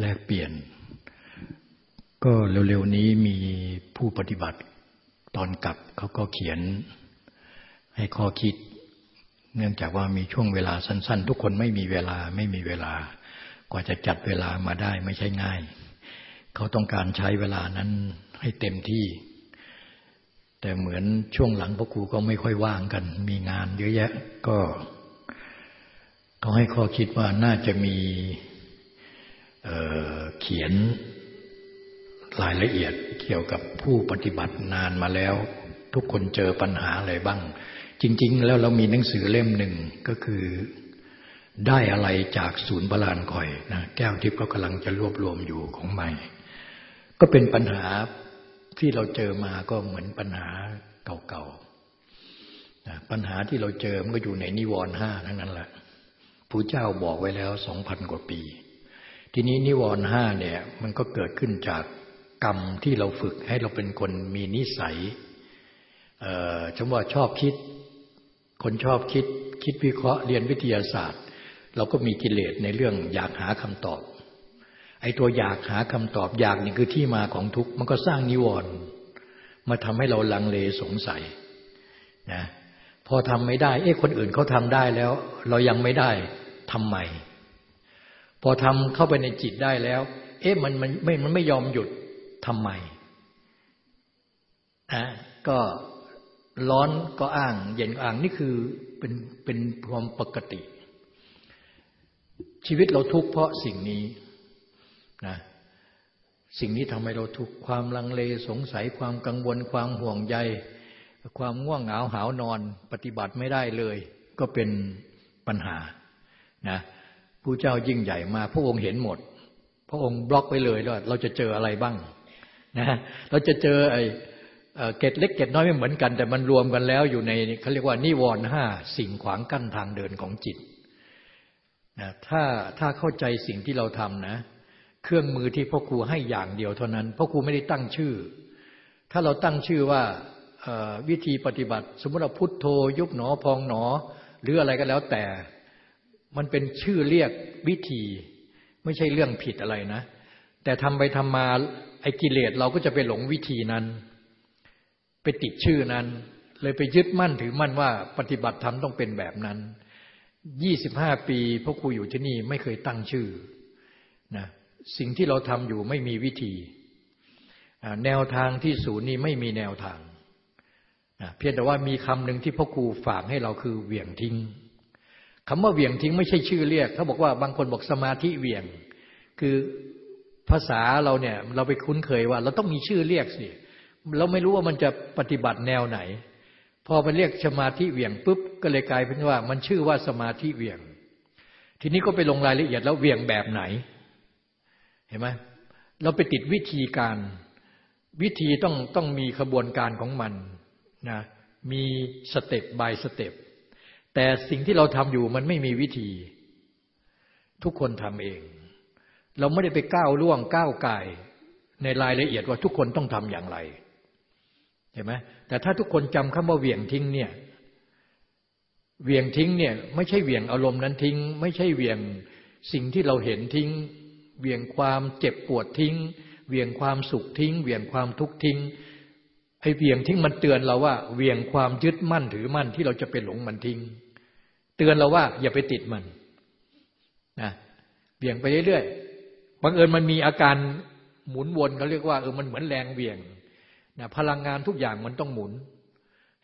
แลกเปลี่ยน ก็เร็วๆนี้มีผู้ปฏิบัติตอนกลับเขาก็เขียนให้ข้อคิด เนื่องจากว่ามีช่วงเวลาสั้น ๆ ทุกคนไม่มีเวลาไม่มีเวลา กว่าจะจัดเวลามาได้ไม่ใช่ง่าย เขาต้องการใช้เวลานั้นให้เต็มที่ แต่เหมือนช่วงหลังพ่อครูก็ไม่ค่อยว่างกัน มีงานเยอะแยะก็เขาให้ข้อคิดว่าน่าจะมี เขียนรายละเอียดเกี่ยวกับผู้ปฏิบัตินานมาแล้ว ทุกคนเจอปัญหาอะไรบ้าง จริง ๆ แล้วเรามีหนังสือเล่มหนึ่งก็คือได้อะไรจากศูนย์บาลานคอยนะแก้วทิพย์ก็กำลังจะรวบรวมอยู่ของใหม่ ก็เป็นปัญหาที่เราเจอมาก็เหมือนปัญหาเก่าๆนะปัญหาที่เราเจอมันก็อยู่ในนิวรณ์ห้าทั้งนั้นแหละผู้เจ้าบอกไว้แล้วสองพันกว่าปี ทีนี้นิวรณ์ห้าเนี่ยมันก็เกิดขึ้นจากกรรมที่เราฝึกให้เราเป็นคนมีนิสัยเอ่ว่าชอบคิด คนชอบคิด คิดวิเคราะห์เรียนวิทยาศาสตร์ เราก็มีกิเลสในเรื่องอยากหาคำตอบ ไอ้ตัวอยากหาคำตอบอยากนี่คือที่มาของทุกข์มันก็สร้างนิวรณ์มาทำให้เราลังเลสงสัยนะพอทำไม่ได้ เอ๊ะคนอื่นเขาทำได้แล้ว เรายังไม่ได้ทำไม พอทำเข้าไปในจิตได้แล้ว เอ๊ะมันมันไม่มันไม่ยอมหยุดทำไมนะก็ร้อนก็อ้าง เย็นก็อ้างนี่คือเป็นเป็นความปกติ ชีวิตเราทุกข์เพราะสิ่งนี้นะสิ่งนี้ทำให้เราทุกข์ความลังเลสงสัยความกังวล ความห่วงใย ความง่วงเหงาหาวนอน ปฏิบัติไม่ได้เลย ก็เป็นปัญหานะ ผู้เจ้ายิ่งใหญ่มา พระองค์เห็นหมด พระองค์บล็อกไว้เลยว่าเราจะเจออะไรบ้างนะเราจะเจอไอ้เกตเล็กเกตน้อยไม่เหมือนกัน แต่มันรวมกันแล้วอยู่ในเขาเรียกว่านิวรณ์ห้าสิ่งขวางกั้นทางเดินของจิตนะถ้าถ้าเข้าใจสิ่งที่เราทำนะ เครื่องมือที่พ่อครูให้อย่างเดียวเท่านั้นพ่อครูไม่ได้ตั้งชื่อ ถ้าเราตั้งชื่อว่าวิธีปฏิบัติ สมมติเราพุทโธยุบหนอพองหนอ หรืออะไรก็แล้วแต่ มันเป็นชื่อเรียกวิธี ไม่ใช่เรื่องผิดอะไรนะ แต่ทำไปทำมาไอ้กิเลสเราก็จะไปหลงวิธีนั้น ไปติดชื่อนั้น เลยไปยึดมั่นถือมั่นว่าปฏิบัติธรรมต้องเป็นแบบนั้นยี่สิบห้าปีพ่อครูอยู่ที่นี่ไม่เคยตั้งชื่อนะสิ่งที่เราทำอยู่ไม่มีวิธี แนวทางที่ศูนย์นี้ไม่มีแนวทางนะเพียงแต่ว่ามีคำหนึ่งที่พ่อครูฝากให้เราคือเหวี่ยงทิ้ง คำว่าเหวี่ยงทิ้งไม่ใช่ชื่อเรียก เขาบอกว่าบางคนบอกสมาธิเหวี่ยง คือภาษาเราเนี่ยเราไปคุ้นเคยว่า เราต้องมีชื่อเรียกสิ เราไม่รู้ว่ามันจะปฏิบัติแนวไหน พอไปเรียกสมาธิเหวี่ยงปุ๊บก็เลยกลายเป็นว่า มันชื่อว่าสมาธิเหวี่ยง ทีนี้ก็ไปลงรายละเอียดแล้วเหวี่ยงแบบไหน เห็นไหมเราไปติดวิธีการ วิธีต้องต้องมีขบวนการของมันนะมีสเต็ปบายสเต็ป แต่สิ่งที่เราทำอยู่มันไม่มีวิธี ทุกคนทำเอง เราไม่ได้ไปก้าวล่วงก้าวก่ายในรายละเอียดว่าทุกคนต้องทำอย่างไรเห็นไหมแต่ถ้าทุกคนจำคำว่าเหวี่ยงทิ้งเนี่ยเหวี่ยงทิ้งเนี่ยไม่ใช่เหวี่ยงอารมณ์นั้นทิ้ง ไม่ใช่เหวี่ยงสิ่งที่เราเห็นทิ้ง เหวี่ยงความเจ็บปวดทิ้ง เหวี่ยงความสุขทิ้ง เหวี่ยงความทุกข์ทิ้ง ไอ้เหวี่ยงทิ้งมันเตือนเราว่าเหวี่ยงความยึดมั่นถือมั่นที่เราจะไปหลงมันทิ้ง เตือนเราว่า อย่าไปติดมันนะเหวี่ยงไปเรื่อยๆบังเอิญมันมีอาการหมุนวนเขาเรียกว่าเออมันเหมือนแรงเหวี่ยงนะพลังงานทุกอย่างมันต้องหมุน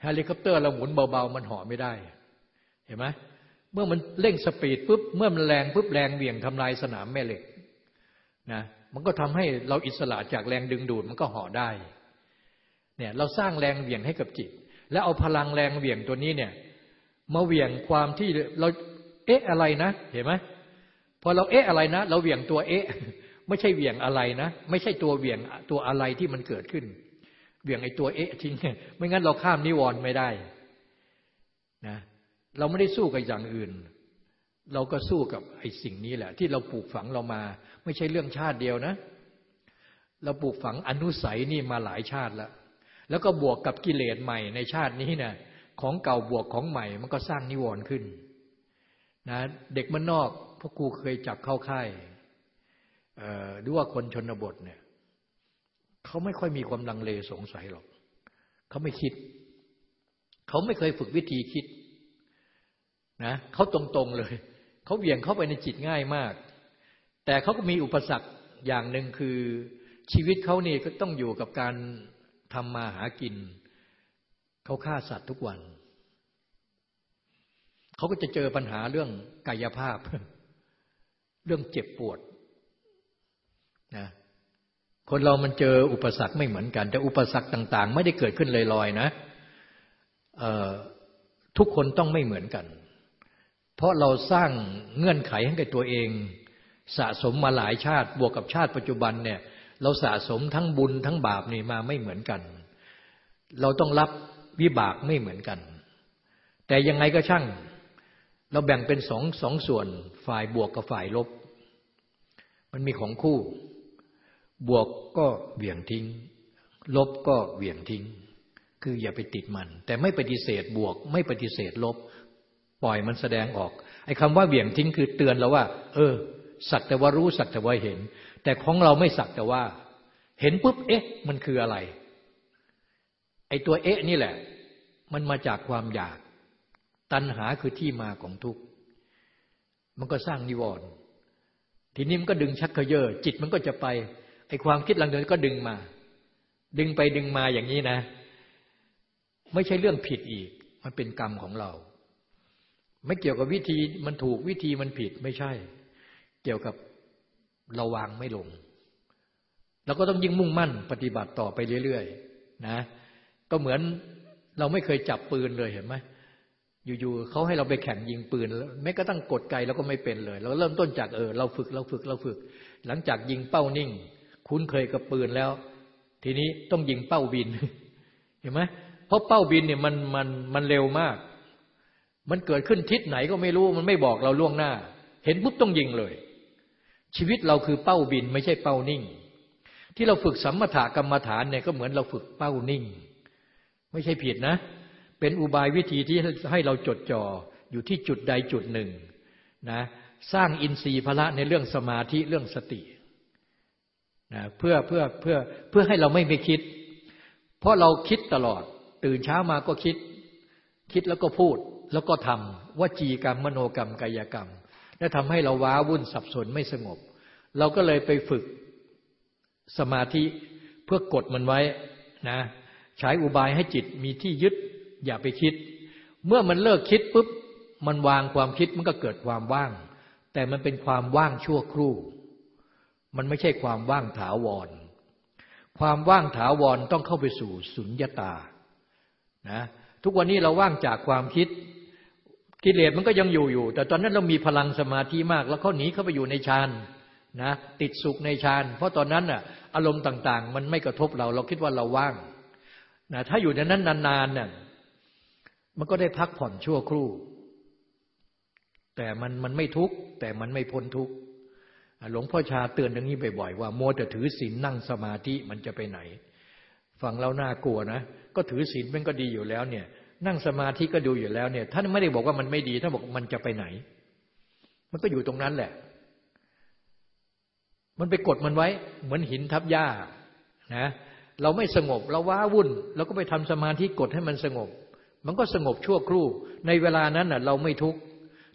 เฮลิคอปเตอร์เราหมุนเบาๆ มันเหาะไม่ได้ เห็นไหมเมื่อมันเร่ง speed ปุ๊บเมื่อมันแรงปุ๊บแรงเหวี่ยงทำลายสนามแม่เหล็กนะมันก็ทำให้เราอิสระจากแรงดึงดูดมันก็เหาะได้ เนี่ยเราสร้างแรงเหวี่ยงให้กับจิต แล้วเอาพลังแรงเบี่ยงตัวนี้เนี่ยมาเบี่ยงความที่เราเอ๊ะอะไรนะ เห็นไหมพอเราเอ๊ะอะไรนะ เราเบี่ยงตัวเอ๊ะไม่ใช่เบี่ยงอะไรนะ ไม่ใช่ตัวเบี่ยงตัวอะไรที่มันเกิดขึ้นเบี่ยงไอ้ตัวเอ๊ะทิ้งไม่งั้นเราข้ามนิวรณ์ไม่ได้นะเราไม่ได้สู้กับอย่างอื่น เราก็สู้กับไอ้สิ่งนี้แหละ ที่เราปลูกฝังเรามา ไม่ใช่เรื่องชาติเดียวนะ เราปลูกฝังอนุสัยนี่มาหลายชาติแล้ว แล้วก็บวกกับกิเลสใหม่ในชาตินี้นะของเก่าบวกของใหม่มันก็สร้างนิวรณ์ขึ้นนะเด็กมันนอกพวกครูเคยจับเข้าค่ายหรือว่าคนชนบทเนี่ยเขาไม่ค่อยมีความลังเลสงสัยหรอกเขาไม่คิด เขาไม่เคยฝึกวิธีคิดนะเขาตรงๆเลย เขาเบี่ยงเข้าไปในจิตง่ายมาก แต่เขาก็มีอุปสรรคอย่างหนึ่งคือชีวิตเขานี่ก็ต้องอยู่กับการ ทำมาหากิน เขาฆ่าสัตว์ทุกวัน เขาก็จะเจอปัญหาเรื่องกายภาพ เรื่องเจ็บปวดนะคนเรามันเจออุปสรรคไม่เหมือนกัน แต่อุปสรรคต่าง ๆ ไม่ได้เกิดขึ้นลอยๆนะทุกคนต้องไม่เหมือนกัน เพราะเราสร้างเงื่อนไขให้กับตัวเอง สะสมมาหลายชาติบวกกับชาติปัจจุบันเนี่ย เราสะสมทั้งบุญทั้งบาปนี่มาไม่เหมือนกัน เราต้องรับวิบากไม่เหมือนกัน แต่ยังไงก็ช่าง เราแบ่งเป็นสองสองส่วนฝ่ายบวกกับฝ่ายลบ มันมีของคู่ บวกก็เหวี่ยงทิ้ง ลบก็เหวี่ยงทิ้ง คืออย่าไปติดมัน แต่ไม่ปฏิเสธบวก ไม่ปฏิเสธลบ ปล่อยมันแสดงออกไอ้คำว่าเหวี่ยงทิ้งคือเตือนเราว่า เออ สักแต่ว่ารู้สักแต่ว่าเห็น แต่ของเราไม่สักแต่ว่า เห็นปุ๊บเอ๊ะ มันคืออะไร ไอ้ตัวเอ๊ะนี่แหละ มันมาจากความอยาก ตัณหาคือที่มาของทุกข์มันก็สร้างนิวรณ์ทีนี้มันก็ดึงชักเขยอจิตมันก็จะไปไอ้ความคิดลังจากนั้นก็ดึงมา ดึงไปดึงมาอย่างนี้นะ ไม่ใช่เรื่องผิดอีก มันเป็นกรรมของเรา ไม่เกี่ยวกับวิธีมันถูกวิธีมันผิดไม่ใช่ เกี่ยวกับ เราวางไม่ลง เราก็ต้องยิ่งมุ่งมั่นปฏิบัติต่อไปเรื่อยๆนะ ก็เหมือนเราไม่เคยจับปืนเลยเห็นไหมอยู่ๆเขาให้เราไปแข่งยิงปืนแม้กระทั่งกดไกลเราก็ไม่เป็นเลย เราเริ่มต้นจากเออเราฝึกเราฝึกเราฝึก หลังจากยิงเป้านิ่ง คุ้นเคยกับปืนแล้ว ทีนี้ต้องยิงเป้าบิน เห็นไหมเพราะเป้าบินเนี่ยมันมันมันเร็วมาก มันเกิดขึ้นทิศไหนก็ไม่รู้มันไม่บอกเราล่วงหน้า เห็นปุ๊บต้องยิงเลย ชีวิตเราคือเป้าบินไม่ใช่เป้านิ่ง ที่เราฝึกสัมมาถกรรมฐานเนี่ยก็เหมือนเราฝึกเป้านิ่ง ไม่ใช่ผิดนะ เป็นอุบายวิธีที่ให้เราจดจ่ออยู่ที่จุดใดจุดหนึ่งนะสร้างอินทรีย์พละในเรื่องสมาธิเรื่องสตินะเพื่อเพื่อเพื่อเพื่อให้เราไม่ไปคิด เพราะเราคิดตลอด ตื่นเช้ามาก็คิด คิดแล้วก็พูดแล้วก็ทำวจีกรรมมโนกรรมกายกรรม และทำให้เราว้าวุ่นสับสนไม่สงบ เราก็เลยไปฝึกสมาธิเพื่อกดมันไว้นะใช้อุบายให้จิตมีที่ยึดอย่าไปคิด เมื่อมันเลิกคิดปุ๊บมันวางความคิดมันก็เกิดความว่าง แต่มันเป็นความว่างชั่วครู่ มันไม่ใช่ความว่างถาวร ความว่างถาวรต้องเข้าไปสู่สุญญตานะทุกวันนี้เราว่างจากความคิด กิเลสมันก็ยังอยู่อยู่ แต่ตอนนั้นเรามีพลังสมาธิมาก แล้วเขาหนีเข้าไปอยู่ในฌานนะ ติดสุขในฌานเพราะตอนนั้นอะ อารมณ์ต่าง ๆ มันไม่กระทบเรา เราคิดว่าเราว่างนะถ้าอยู่ในนั้นนานๆเนี่ยมันก็ได้พักผ่อนชั่วครู่ แต่มันมันไม่ทุกข์แต่มันไม่พ้นทุกข์หลวงพ่อชาเตือนอย่างนี้บ่อยๆว่าโมแต่ถือศีลนั่งสมาธิมันจะไปไหน ฟังเราน่ากลัวนะ ก็ถือศีลมันก็ดีอยู่แล้วเนี่ย นั่งสมาธิก็ดูอยู่แล้วเนี่ย ท่านไม่ได้บอกว่ามันไม่ดีท่านบอกมันจะไปไหน มันก็อยู่ตรงนั้นแหละ มันไปกดมันไว้ เหมือนหินทับหญ้านะเราไม่สงบเราว้าวุ่นเราก็ไปทำสมาธิกดให้มันสงบ มันก็สงบชั่วครู่ ในเวลานั้นน่ะ เราไม่ทุกข์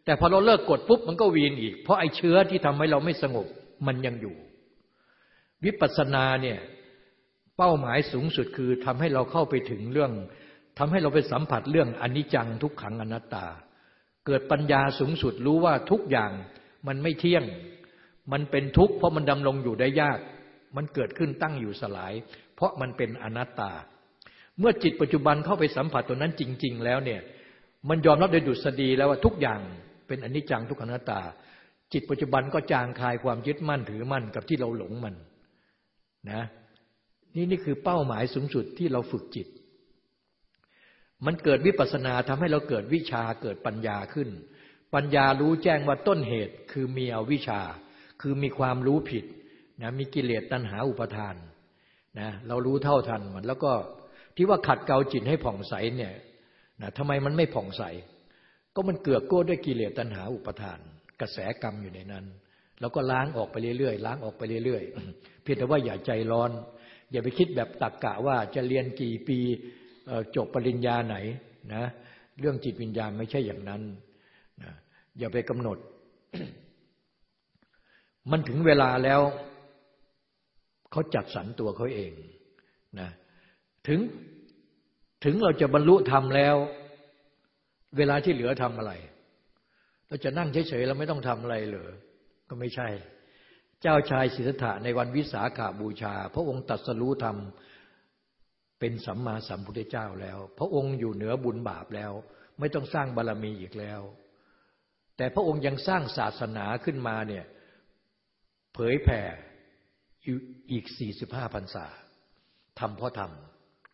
แต่พอเราเลิกกดปุ๊บมันก็วีนอีก เพราะไอ้เชื้อที่ทำให้เราไม่สงบมันยังอยู่ วิปัสสนาเนี่ยเป้าหมายสูงสุดคือทำให้เราเข้าไปถึงเรื่อง ทำให้เราไปสัมผัสเรื่องอนิจจังทุกขังอนัตตา เกิดปัญญาสูงสุดรู้ว่าทุกอย่างมันไม่เที่ยง มันเป็นทุกข์เพราะมันดำรงอยู่ได้ยาก มันเกิดขึ้นตั้งอยู่สลาย เพราะมันเป็นอนัตตา เมื่อจิตปัจจุบันเข้าไปสัมผัสตัวนั้นจริง ๆ แล้วเนี่ยมันยอมรับโดยดุษฎีแล้วว่าทุกอย่างเป็นอนิจจังทุกขังอนัตตา จิตปัจจุบันก็จางคลายความยึดมั่นถือมั่นกับที่เราหลงมันนะนี่นี่คือเป้าหมายสูงสุดที่เราฝึกจิต มันเกิดวิปัสนาทำให้เราเกิดวิชาเกิดปัญญาขึ้น ปัญญารู้แจ้งว่าต้นเหตุคือมีอวิชา คือมีความรู้ผิดนะมีกิเลสตัณหาอุปทานนะเรารู้เท่าทันมันแล้วก็ที่ว่าขัดเกลาจิตให้ผ่องใสเนี่ยนะทำไมมันไม่ผ่องใส ก็มันเกือกก้ด้วยกิเลสตัณหาอุปทาน กระแสกรรมอยู่ในนั้น แล้วก็ล้างออกไปเรื่อยๆล้างออกไปเรื่อยๆ เพียงแต่ว่าอย่าใจร้อน อย่าไปคิดแบบตักกะว่าจะเรียนกี่ปี จบปริญญาไหนนะเรื่องจิตวิญญาณไม่ใช่อย่างนั้นนะอย่าไปกำหนด มันถึงเวลาแล้วเขาจัดสรรตัวเขาเองนะถึงถึงเราจะบรรลุธรรมแล้ว เวลาที่เหลือทำอะไร เราจะนั่งเฉยๆแล้วไม่ต้องทำอะไรเหรอก็ไม่ใช่ เจ้าชายสิทธัตถะในวันวิสาขาบูชา พระองค์ตัดสรู้ธรรม เป็นสัมมาสัมพุทธเจ้าแล้ว พระองค์อยู่เหนือบุญบาปแล้ว ไม่ต้องสร้างบารรมีอีกแล้ว แต่พระองค์ยังสร้างศาสนาขึ้นมาเนี่ยเผยแผ่อีกสี่สิบห้าพรรษาทำเพราะท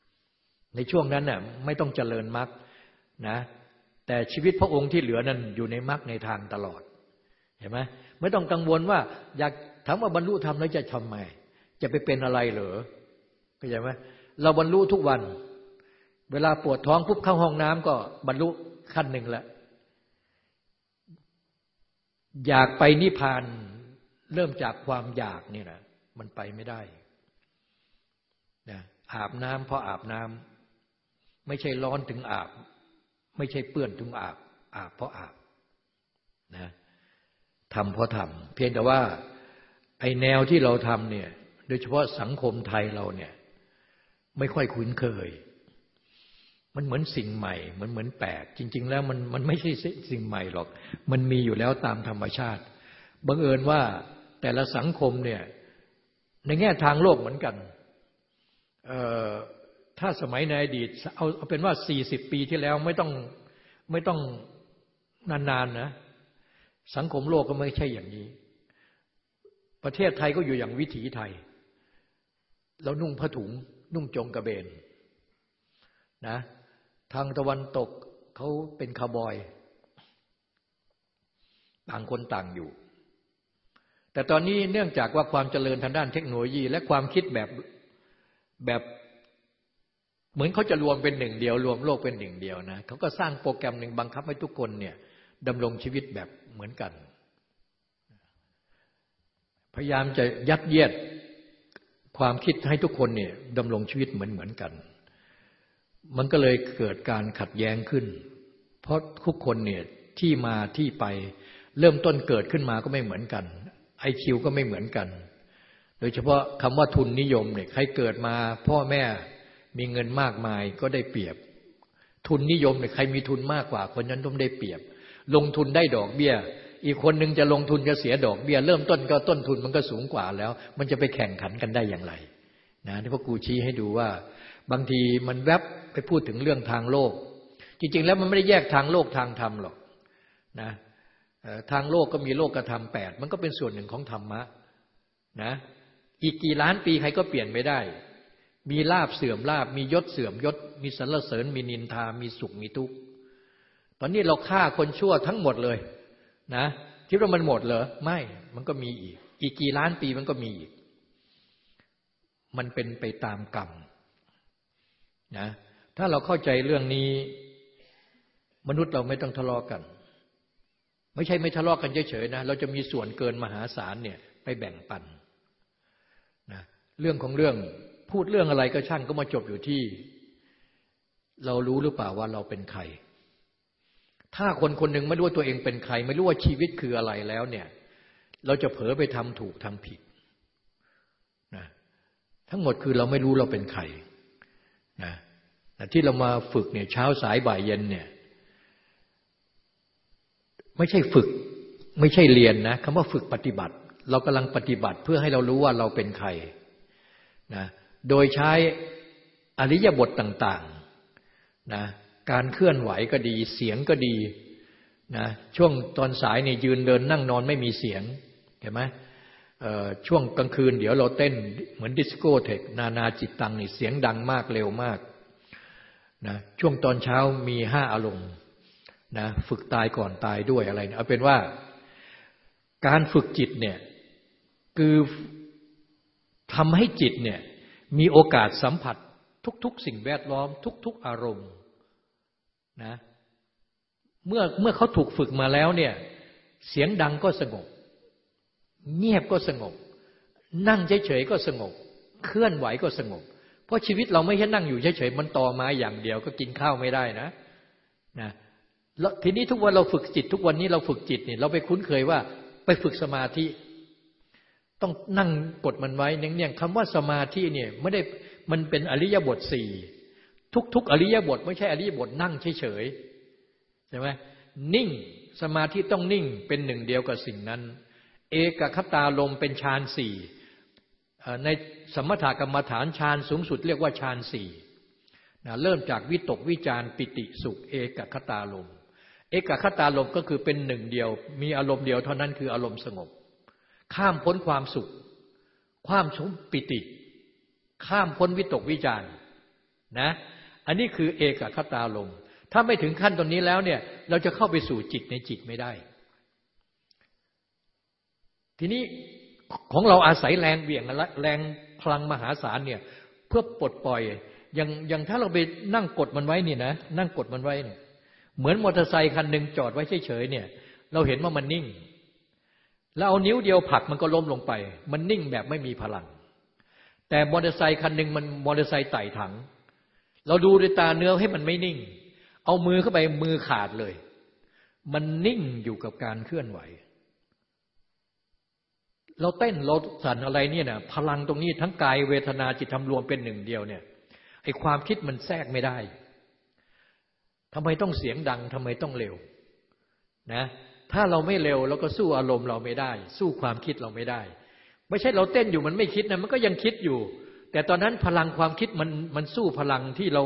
ำในช่วงนั้นน่ะไม่ต้องเจริญมรรคนะแต่ชีวิตพระองค์ที่เหลือนั้นอยู่ในมรรคในทางตลอดเห็นไหมไม่ต้องกังวลว่าอยากถามว่าบรรลุธรรมแล้วจะทำไมจะไปเป็นอะไรเหรอเข้าใจไหม เราบรรลุทุกวัน เวลาปวดท้องปุ๊บเข้าห้องน้ำก็บรรลุขั้นหนึ่งแล้วอยากไปนิพพานเริ่มจากความอยากนี่นะมันไปไม่ได้นะอาบน้ำเพราะอาบน้ำไม่ใช่ร้อนถึงอาบ ไม่ใช่เปื้อนถึงอาบ อาบเพราะอาบนะทำเพราะทำเพียงแต่ว่าไอแนวที่เราทำเนี่ย โดยเฉพาะสังคมไทยเราเนี่ย ไม่ค่อยคุ้นเคย มันเหมือนสิ่งใหม่มันเหมือนแปลก จริง ๆ แล้วมันมันไม่ใช่สิ่งใหม่หรอก มันมีอยู่แล้วตามธรรมชาติบังเอิญว่าแต่ละสังคมเนี่ยในแง่ทางโลกเหมือนกันถ้าสมัยในอดีตเอาเอาเป็นว่าสี่สิบปีที่แล้วไม่ต้องไม่ต้องนานๆนะสังคมโลกก็ไม่ใช่อย่างนี้ ประเทศไทยก็อยู่อย่างวิถีไทย เรานุ่งผ้าถุง นุ่งจงกระเบนนะทางตะวันตกเขาเป็นคาบอย ต่างคนต่างอยู่ แต่ตอนนี้เนื่องจากว่าความเจริญทางด้านเทคโนโลยี และความคิดแบบแบบเหมือนเขาจะรวมเป็นหนึ่งเดียว รวมโลกเป็นหนึ่งเดียวนะเขาก็สร้างโปรแกรมหนึ่งบังคับให้ทุกคนเนี่ยดำรงชีวิตแบบเหมือนกัน พยายามจะยัดเยียด ความคิดให้ทุกคนเนี่ยดำรงชีวิตเหมือนเหมือนกัน มันก็เลยเกิดการขัดแย้งขึ้น เพราะทุกคนเนี่ยที่มาที่ไปเริ่มต้นเกิดขึ้นมาก็ไม่เหมือนกันไอคิวก็ไม่เหมือนกัน โดยเฉพาะคำว่าทุนนิยมเนี่ยใครเกิดมา พ่อแม่มีเงินมากมายก็ได้เปรียบ ทุนนิยมเนี่ยใครมีทุนมากกว่า คนนั้นต้องได้เปรียบ ลงทุนได้ดอกเบี้ย อีกคนหนึ่งจะลงทุนจะเสียดอกเบี้ยเริ่มต้นก็ต้นทุนมันก็สูงกว่าแล้ว มันจะไปแข่งขันกันได้อย่างไรนะที่พ่อครูชี้ให้ดูว่า บางทีมันแวบไปพูดถึงเรื่องทางโลก จริง ๆ แล้วมันไม่ได้แยกทางโลกทางธรรมหรอกนะทางโลกก็มีโลกกระทำแปดมันก็เป็นส่วนหนึ่งของธรรมะนะอีกกี่ล้านปีใครก็เปลี่ยนไม่ได้ มีลาบเสื่อมลาบมียศเสื่อมยศ มีสรรเสริญ มีนินทา มีสุขมีทุกข์ตอนนี้เราฆ่าคนชั่วทั้งหมดเลย นะคิดว่ามันหมดเหรอไม่มันก็มีอีก อีกกี่ล้านปีมันก็มีอีก มันเป็นไปตามกรรมนะถ้าเราเข้าใจเรื่องนี้ มนุษย์เราไม่ต้องทะเลาะกกัน ไม่ใช่ไม่ทะเลาะกกันเฉยๆนะเราจะมีส่วนเกินมหาศาลเนี่ย ไปแบ่งปันนะเรื่องของเรื่องพูดเรื่องอะไรก็ช่างก็มาจบอยู่ที่ เรารู้หรือเปล่าว่าเราเป็นใคร ถ้าคนคนหนึ่งไม่รู้ว่าตัวเองเป็นใคร ไม่รู้ว่าชีวิตคืออะไรแล้วเนี่ย เราจะเผลอไปทำถูกทำผิดนะทั้งหมดคือเราไม่รู้เราเป็นใครนะที่เรามาฝึกเนี่ยเช้าสายบ่ายเย็นเนี่ยไม่ใช่ฝึก ไม่ใช่เรียนนะคำว่าฝึกปฏิบัติ เรากำลังปฏิบัติเพื่อให้เรารู้ว่าเราเป็นใครนะโดยใช้อริยบทต่างๆนะ การเคลื่อนไหวก็ดี เสียงก็ดีนะช่วงตอนสายนี่ยืนเดินนั่งนอนไม่มีเสียงเห็นไหมช่วงกลางคืนเดี๋ยวเราเต้นเหมือนดิสโก้เทคนานาจิตตังนี่เสียงดังมากเร็วมากนะช่วงตอนเช้ามีห้าอารมณ์นะฝึกตายก่อนตายด้วยอะไรนะเอาเป็นว่าการฝึกจิตเนี่ยคือทำให้จิตเนี่ยมีโอกาสสัมผัสทุก ๆ สิ่งแวดล้อม ทุก ๆ อารมณ์ นะเมื่อเมื่อเขาถูกฝึกมาแล้วเนี่ย เสียงดังก็สงบ เงียบก็สงบ นั่งเฉยๆก็สงบ เคลื่อนไหวก็สงบ เพราะชีวิตเราไม่ใช่นั่งอยู่เฉยๆมันต่อมาอย่างเดียวก็กินข้าวไม่ได้นะนะแล้วทีนี้ทุกวันเราฝึกจิต ทุกวันนี้เราฝึกจิตเนี่ยเราไปคุ้นเคยว่าไปฝึกสมาธิ ต้องนั่งกดมันไว้เนียงๆคำว่าสมาธิเนี่ยไม่ได้มันเป็นอริยบทสี่ ทุกๆอริยบท ไม่ใช่อริยบทนั่งเฉยๆใช่ไหมนิ่งสมาธิต้องนิ่งเป็นหนึ่งเดียวกับสิ่งนั้น เอกคตาลมเป็นฌานสี่ในสมถกรรมฐานฌานสูงสุดเรียกว่าฌานสี่เริ่มจากวิตกวิจารปิติสุข เอกคตาลม เอกคตาลมก็คือเป็นหนึ่งเดียว มีอารมณ์เดียวเท่านั้นคืออารมณ์สงบ ข้ามพ้นความสุข ความชมปิติ ข้ามพ้นวิตกวิจารนะ อันนี้คือเอกคตาลมถ้าไม่ถึงขั้นตรงนี้แล้วเนี่ย เราจะเข้าไปสู่จิตในจิตไม่ได้ ทีนี้ของเราอาศัยแรงเบี่ยงแรงพลังมหาศาลเนี่ย เพื่อปลดปล่อยอย่างอย่างถ้าเราไปนั่งกดมันไว้นี่นะนั่งกดมันไว้เนี่ย เหมือนมอเตอร์ไซคันหนึ่งจอดไว้เฉยๆเนี่ย เราเห็นว่ามันนิ่ง แล้วเอานิ้วเดียวผลักมันก็ล้มลงไป มันนิ่งแบบไม่มีพลัง แต่มอเตอร์ไซคันหนึ่งมันมอเตอร์ไซค์ไต่ถัง เราดูด้วยตาเนื้อให้มันไม่นิ่ง เอามือเข้าไปมือขาดเลย มันนิ่งอยู่กับการเคลื่อนไหว เราเต้นเราสั่นอะไรเนี่ยนะพลังตรงนี้ทั้งกายเวทนาจิตทำรวมเป็นหนึ่งเดียวเนี่ยไอความคิดมันแทรกไม่ได้ทำไมต้องเสียงดังทำไมต้องเร็วนะ ถ้าเราไม่เร็วเราก็สู้อารมณ์เราไม่ได้ สู้ความคิดเราไม่ได้ ไม่ใช่เราเต้นอยู่มันไม่คิดนะมันก็ยังคิดอยู่ แต่ตอนนั้นพลังความคิดมันมันสู้พลังที่เรา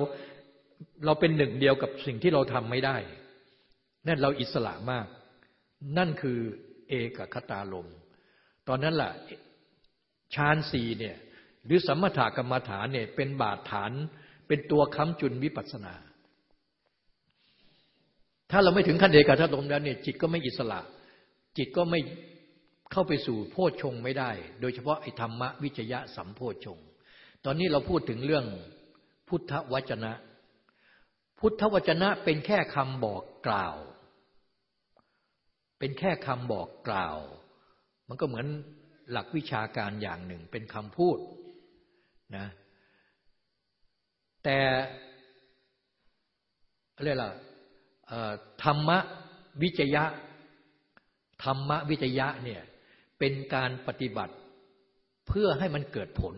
เราเป็นหนึ่งเดียวกับสิ่งที่เราทำไม่ได้ นั่นเราอิสระมาก นั่นคือเอกคตาลม ตอนนั้นแหละฌานสี่เนี่ยหรือสมถกรรมฐานเนี่ยเป็นบาดฐานเป็นตัวค้ำจุนวิปัสนา ถ้าเราไม่ถึงขั้นเดกาทัตลมแล้วเนี่ยจิตก็ไม่อิสระ จิตก็ไม่เข้าไปสู่โพชฌงไม่ได้ โดยเฉพาะไอ้ธรรมวิจยะสัมโพชฌง ตอนนี้เราพูดถึงเรื่องพุทธวจนะ พุทธวจนะเป็นแค่คำบอกกล่าว เป็นแค่คำบอกกล่าว มันก็เหมือนหลักวิชาการอย่างหนึ่ง เป็นคำพูดนะแต่อะไรล่ะธรรมวิจยะ ธรรมวิจยะเนี่ยเป็นการปฏิบัติเพื่อให้มันเกิดผล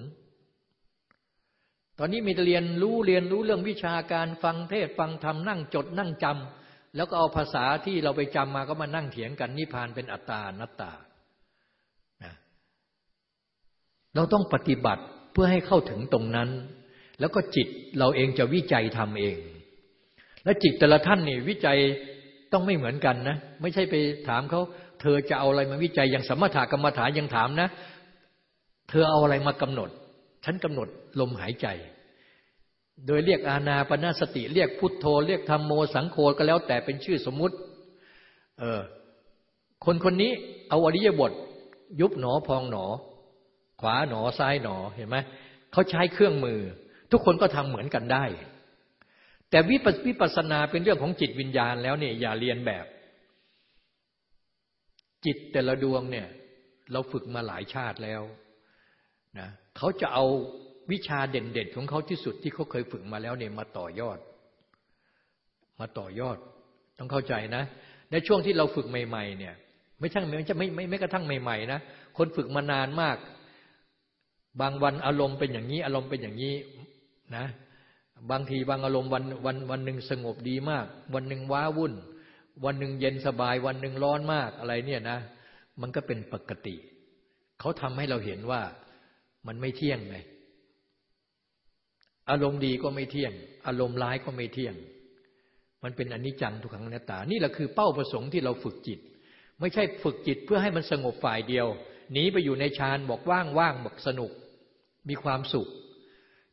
ตอนนี้มีเรียนรู้เรียนรู้เรื่องวิชาการฟังเทศฟังธรรมนั่งจดนั่งจำแล้วก็เอาภาษาที่เราไปจำมาก็มานั่งเถียงกันนิพานเป็นอัตตานัตตานะเราต้องปฏิบัติเพื่อให้เข้าถึงตรงนั้น แล้วก็จิตเราเองจะวิจัยทำเอง และจิตแต่ละท่านนี่วิจัยต้องไม่เหมือนกันนะ ไม่ใช่ไปถามเขาเธอจะเอาอะไรมาวิจัยอย่างสมถะกรรมฐานยังถามนะ เธอเอาอะไรมากำหนด ฉันกำหนด ลมหายใจ โดยเรียกอาณาปณสติ เรียกพุทโธ เรียกธรรมโมสังโฆก็แล้วแต่เป็นชื่อสมมุติ เออ คนคนนี้เอาอริยบท ยุบหนอพองหนอ ขวาหนอซ้ายหนอเห็นไหมเขาใช้เครื่องมือ ทุกคนก็ทำเหมือนกันได้ แต่วิปัสสนาเป็นเรื่องของจิตวิญญาณแล้วเนี่ยอย่าเรียนแบบ จิตแต่ละดวงเนี่ย เราฝึกมาหลายชาติแล้วนะเขาจะเอา วิชาเด่นๆของเขาที่สุดที่เขาเคยฝึกมาแล้วเนี่ยมาต่อยอด มาต่อยอด ต้องเข้าใจนะ ในช่วงที่เราฝึกใหม่ ๆ เนี่ย ไม่ช่างไม่จะไม่ไม่ไม่กระทั่งใหม่ๆนะคนฝึกมานานมาก บางวันอารมณ์เป็นอย่างนี้ อารมณ์เป็นอย่างนี้นะ บางทีบางอารมณ์วันวันวันหนึ่งสงบดีมาก วันหนึ่งว้าวุ่น วันหนึ่งเย็นสบาย วันหนึ่งร้อนมากอะไรเนี่ยนะ มันก็เป็นปกติ เขาทำให้เราเห็นว่ามันไม่เที่ยงไง อารมณ์ดีก็ไม่เที่ยง อารมณ์ร้ายก็ไม่เที่ยง มันเป็นอนิจจังทุกขังนัตตา นี่แหละคือเป้าประสงค์ที่เราฝึกจิต ไม่ใช่ฝึกจิตเพื่อให้มันสงบฝ่ายเดียว หนีไปอยู่ในฌานบอกว่างว่างบอกสนุก มีความสุข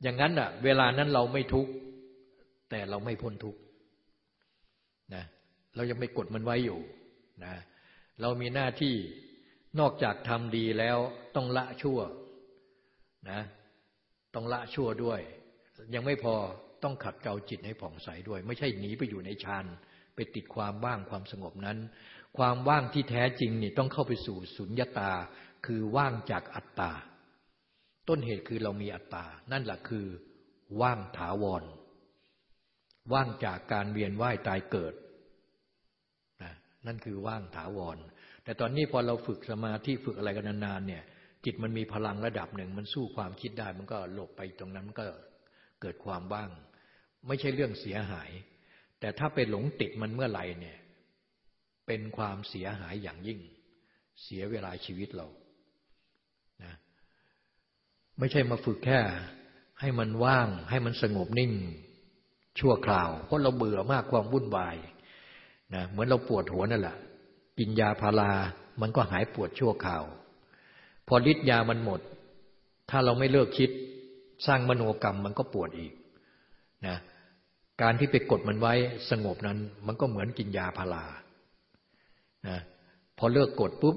อย่างนั้นอะ เวลานั้นเราไม่ทุกข์แต่เราไม่พ้นทุกข์นะเรายังไม่กดมันไว้อยู่นะเรามีหน้าที่นอกจากทำดีแล้วต้องละชั่วนะต้องละชั่วด้วย ยังไม่พอต้องขัดเกลาจิตให้ผ่องใสด้วย ไม่ใช่หนีไปอยู่ในฌานไปติดความว่างความสงบนั้น ความว่างที่แท้จริงนี่ต้องเข้าไปสู่สุญญตา คือว่างจากอัตตา ต้นเหตุคือเรามีอัตตา นั่นแหละคือ ว่างถาวร ว่างจากการเวียนว่ายตายเกิดนะนั่นคือว่างถาวร แต่ตอนนี้พอเราฝึกสมาธิฝึกอะไรกันนานๆเนี่ยจิตมันมีพลังระดับหนึ่ง มันสู้ความคิดได้ มันก็หลบไปตรงนั้นมันก็ เกิดความว่าง ไม่ใช่เรื่องเสียหาย แต่ถ้าไปหลงติดมันเมื่อไหร่เนี่ย เป็นความเสียหายอย่างยิ่ง เสียเวลาชีวิตเรานะไม่ใช่มาฝึกแค่ ให้มันว่าง ให้มันสงบนิ่ง ชั่วคราว เพราะเราเบื่อมากความวุ่นวายนะเหมือนเราปวดหัวนั่นแหละกินยาพารามันก็หายปวดชั่วคราว พอฤทธิ์ยามันหมด ถ้าเราไม่เลิกคิด สร้างมโนกรรมมันก็ปวดอีกนะการที่ไปกดมันไว้สงบนั้น มันก็เหมือนกินยาพารานะพอเลิกกดปุ๊บ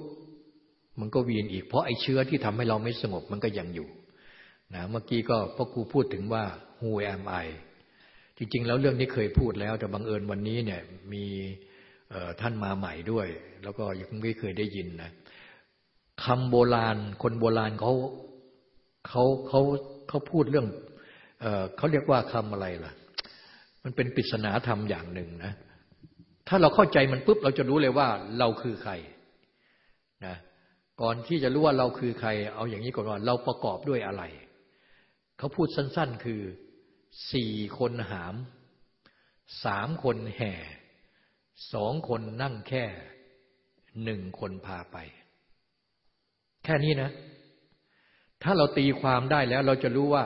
มันก็เวียนอีก เพราะไอ้เชื้อที่ทำให้เราไม่สงบมันก็ยังอยู่นะเมื่อกี้ก็พ่อครูพูดถึงว่า who am I จริง ๆ แล้วเรื่องนี้เคยพูดแล้ว แต่บังเอิญวันนี้เนี่ยมีท่านมาใหม่ด้วย แล้วก็ยังไม่เคยได้ยินนะคำโบราณ คนโบราณเขาเขาเขาเขาพูดเรื่องเเขาเรียกว่าคำอะไรล่ะ มันเป็นปริศนาธรรมอย่างหนึ่งนะ ถ้าเราเข้าใจมันปุ๊บเราจะรู้เลยว่าเราคือใครนะก่อนที่จะรู้ว่าเราคือใคร เอาอย่างนี้ก่อนว่าเราประกอบด้วยอะไร เขาพูดสั้น ๆ คือสี่คนหาม สามคนแห่ สองคนนั่งแค่ หนึ่งคนพาไป แค่นี้นะ ถ้าเราตีความได้แล้วเราจะรู้ว่า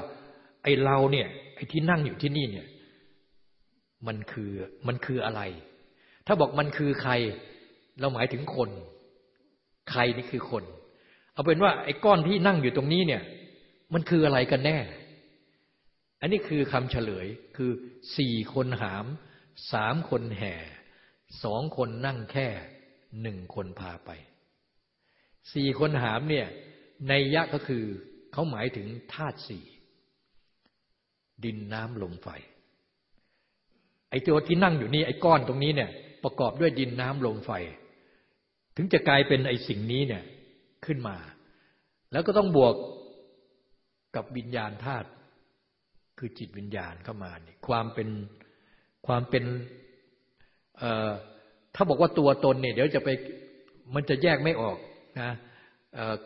ไอ้เราเนี่ยไอ้ที่นั่งอยู่ที่นี่เนี่ยมันคือมันคืออะไร ถ้าบอกมันคือใคร เราหมายถึงคน ใครนี่คือคน เอาเป็นว่า ไอ้ก้อนที่นั่งอยู่ตรงนี้เนี่ย มันคืออะไรกันแน่ อันนี้คือคำเฉลยคือสี่คนหามสามคนแห่สองคนนั่งแค่หนึ่งคนพาไปสี่คนหามเนี่ย ในยะก็คือเขาหมายถึงธาตุสี่ดินน้ำลมไฟ ไอ้ตัวที่นั่งอยู่นี่ไอ้ก้อนตรงนี้เนี่ย ประกอบด้วยดินน้ำลมไฟ ถึงจะกลายเป็นไอ้สิ่งนี้เนี่ยขึ้นมา แล้วก็ต้องบวกกับวิญญาณธาตุคือจิตวิญญาณเข้ามาเนี่ยความเป็นความเป็นถ้าบอกว่าตัวตนเนี่ย เดี๋ยวจะไปมันจะแยกไม่ออกนะ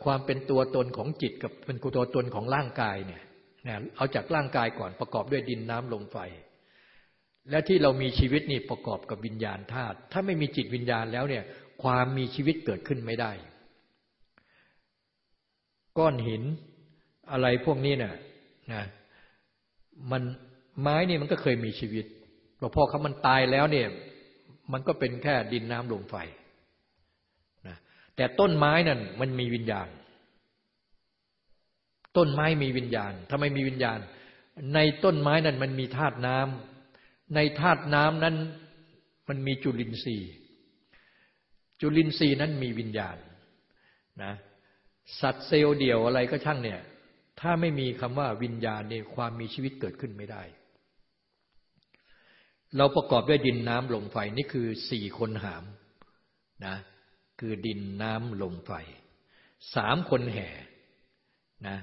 ความเป็นตัวตนของจิตกับเป็นตัวตนของร่างกายเนี่ยนะเอาจากร่างกายก่อนประกอบด้วยดินน้ำลมไฟ และที่เรามีชีวิตนี่ประกอบกับวิญญาณธาตุถ้าไม่มีจิตวิญญาณแล้วเนี่ย ความมีชีวิตเกิดขึ้นไม่ได้ ก้อนหินอะไรพวกนี้เนี่ยนะมันไม้นี่มันก็เคยมีชีวิตพอพอเขามันตายแล้วเนี่ย มันก็เป็นแค่ดินน้ำลมไฟ แต่ต้นไม้นั่นมันมีวิญญาณ ต้นไม้มีวิญญาณทำไมมีวิญญาณ ในต้นไม้นั่นมันมีธาตุน้ำในธาตุน้ำนั้นมันมีจุลินทรีย์ จุลินทรีย์นั้นมีวิญญาณนะสัตว์เซลล์เดี่ยวอะไรก็ช่างเนี่ย ถ้าไม่มีคำว่าวิญญาณเนี่ยความมีชีวิตเกิดขึ้นไม่ได้ เราประกอบด้วยดินน้ำลมไฟนี่คือสี่คนหามนะ คือดินน้ำลมไฟสามคนแห่นะ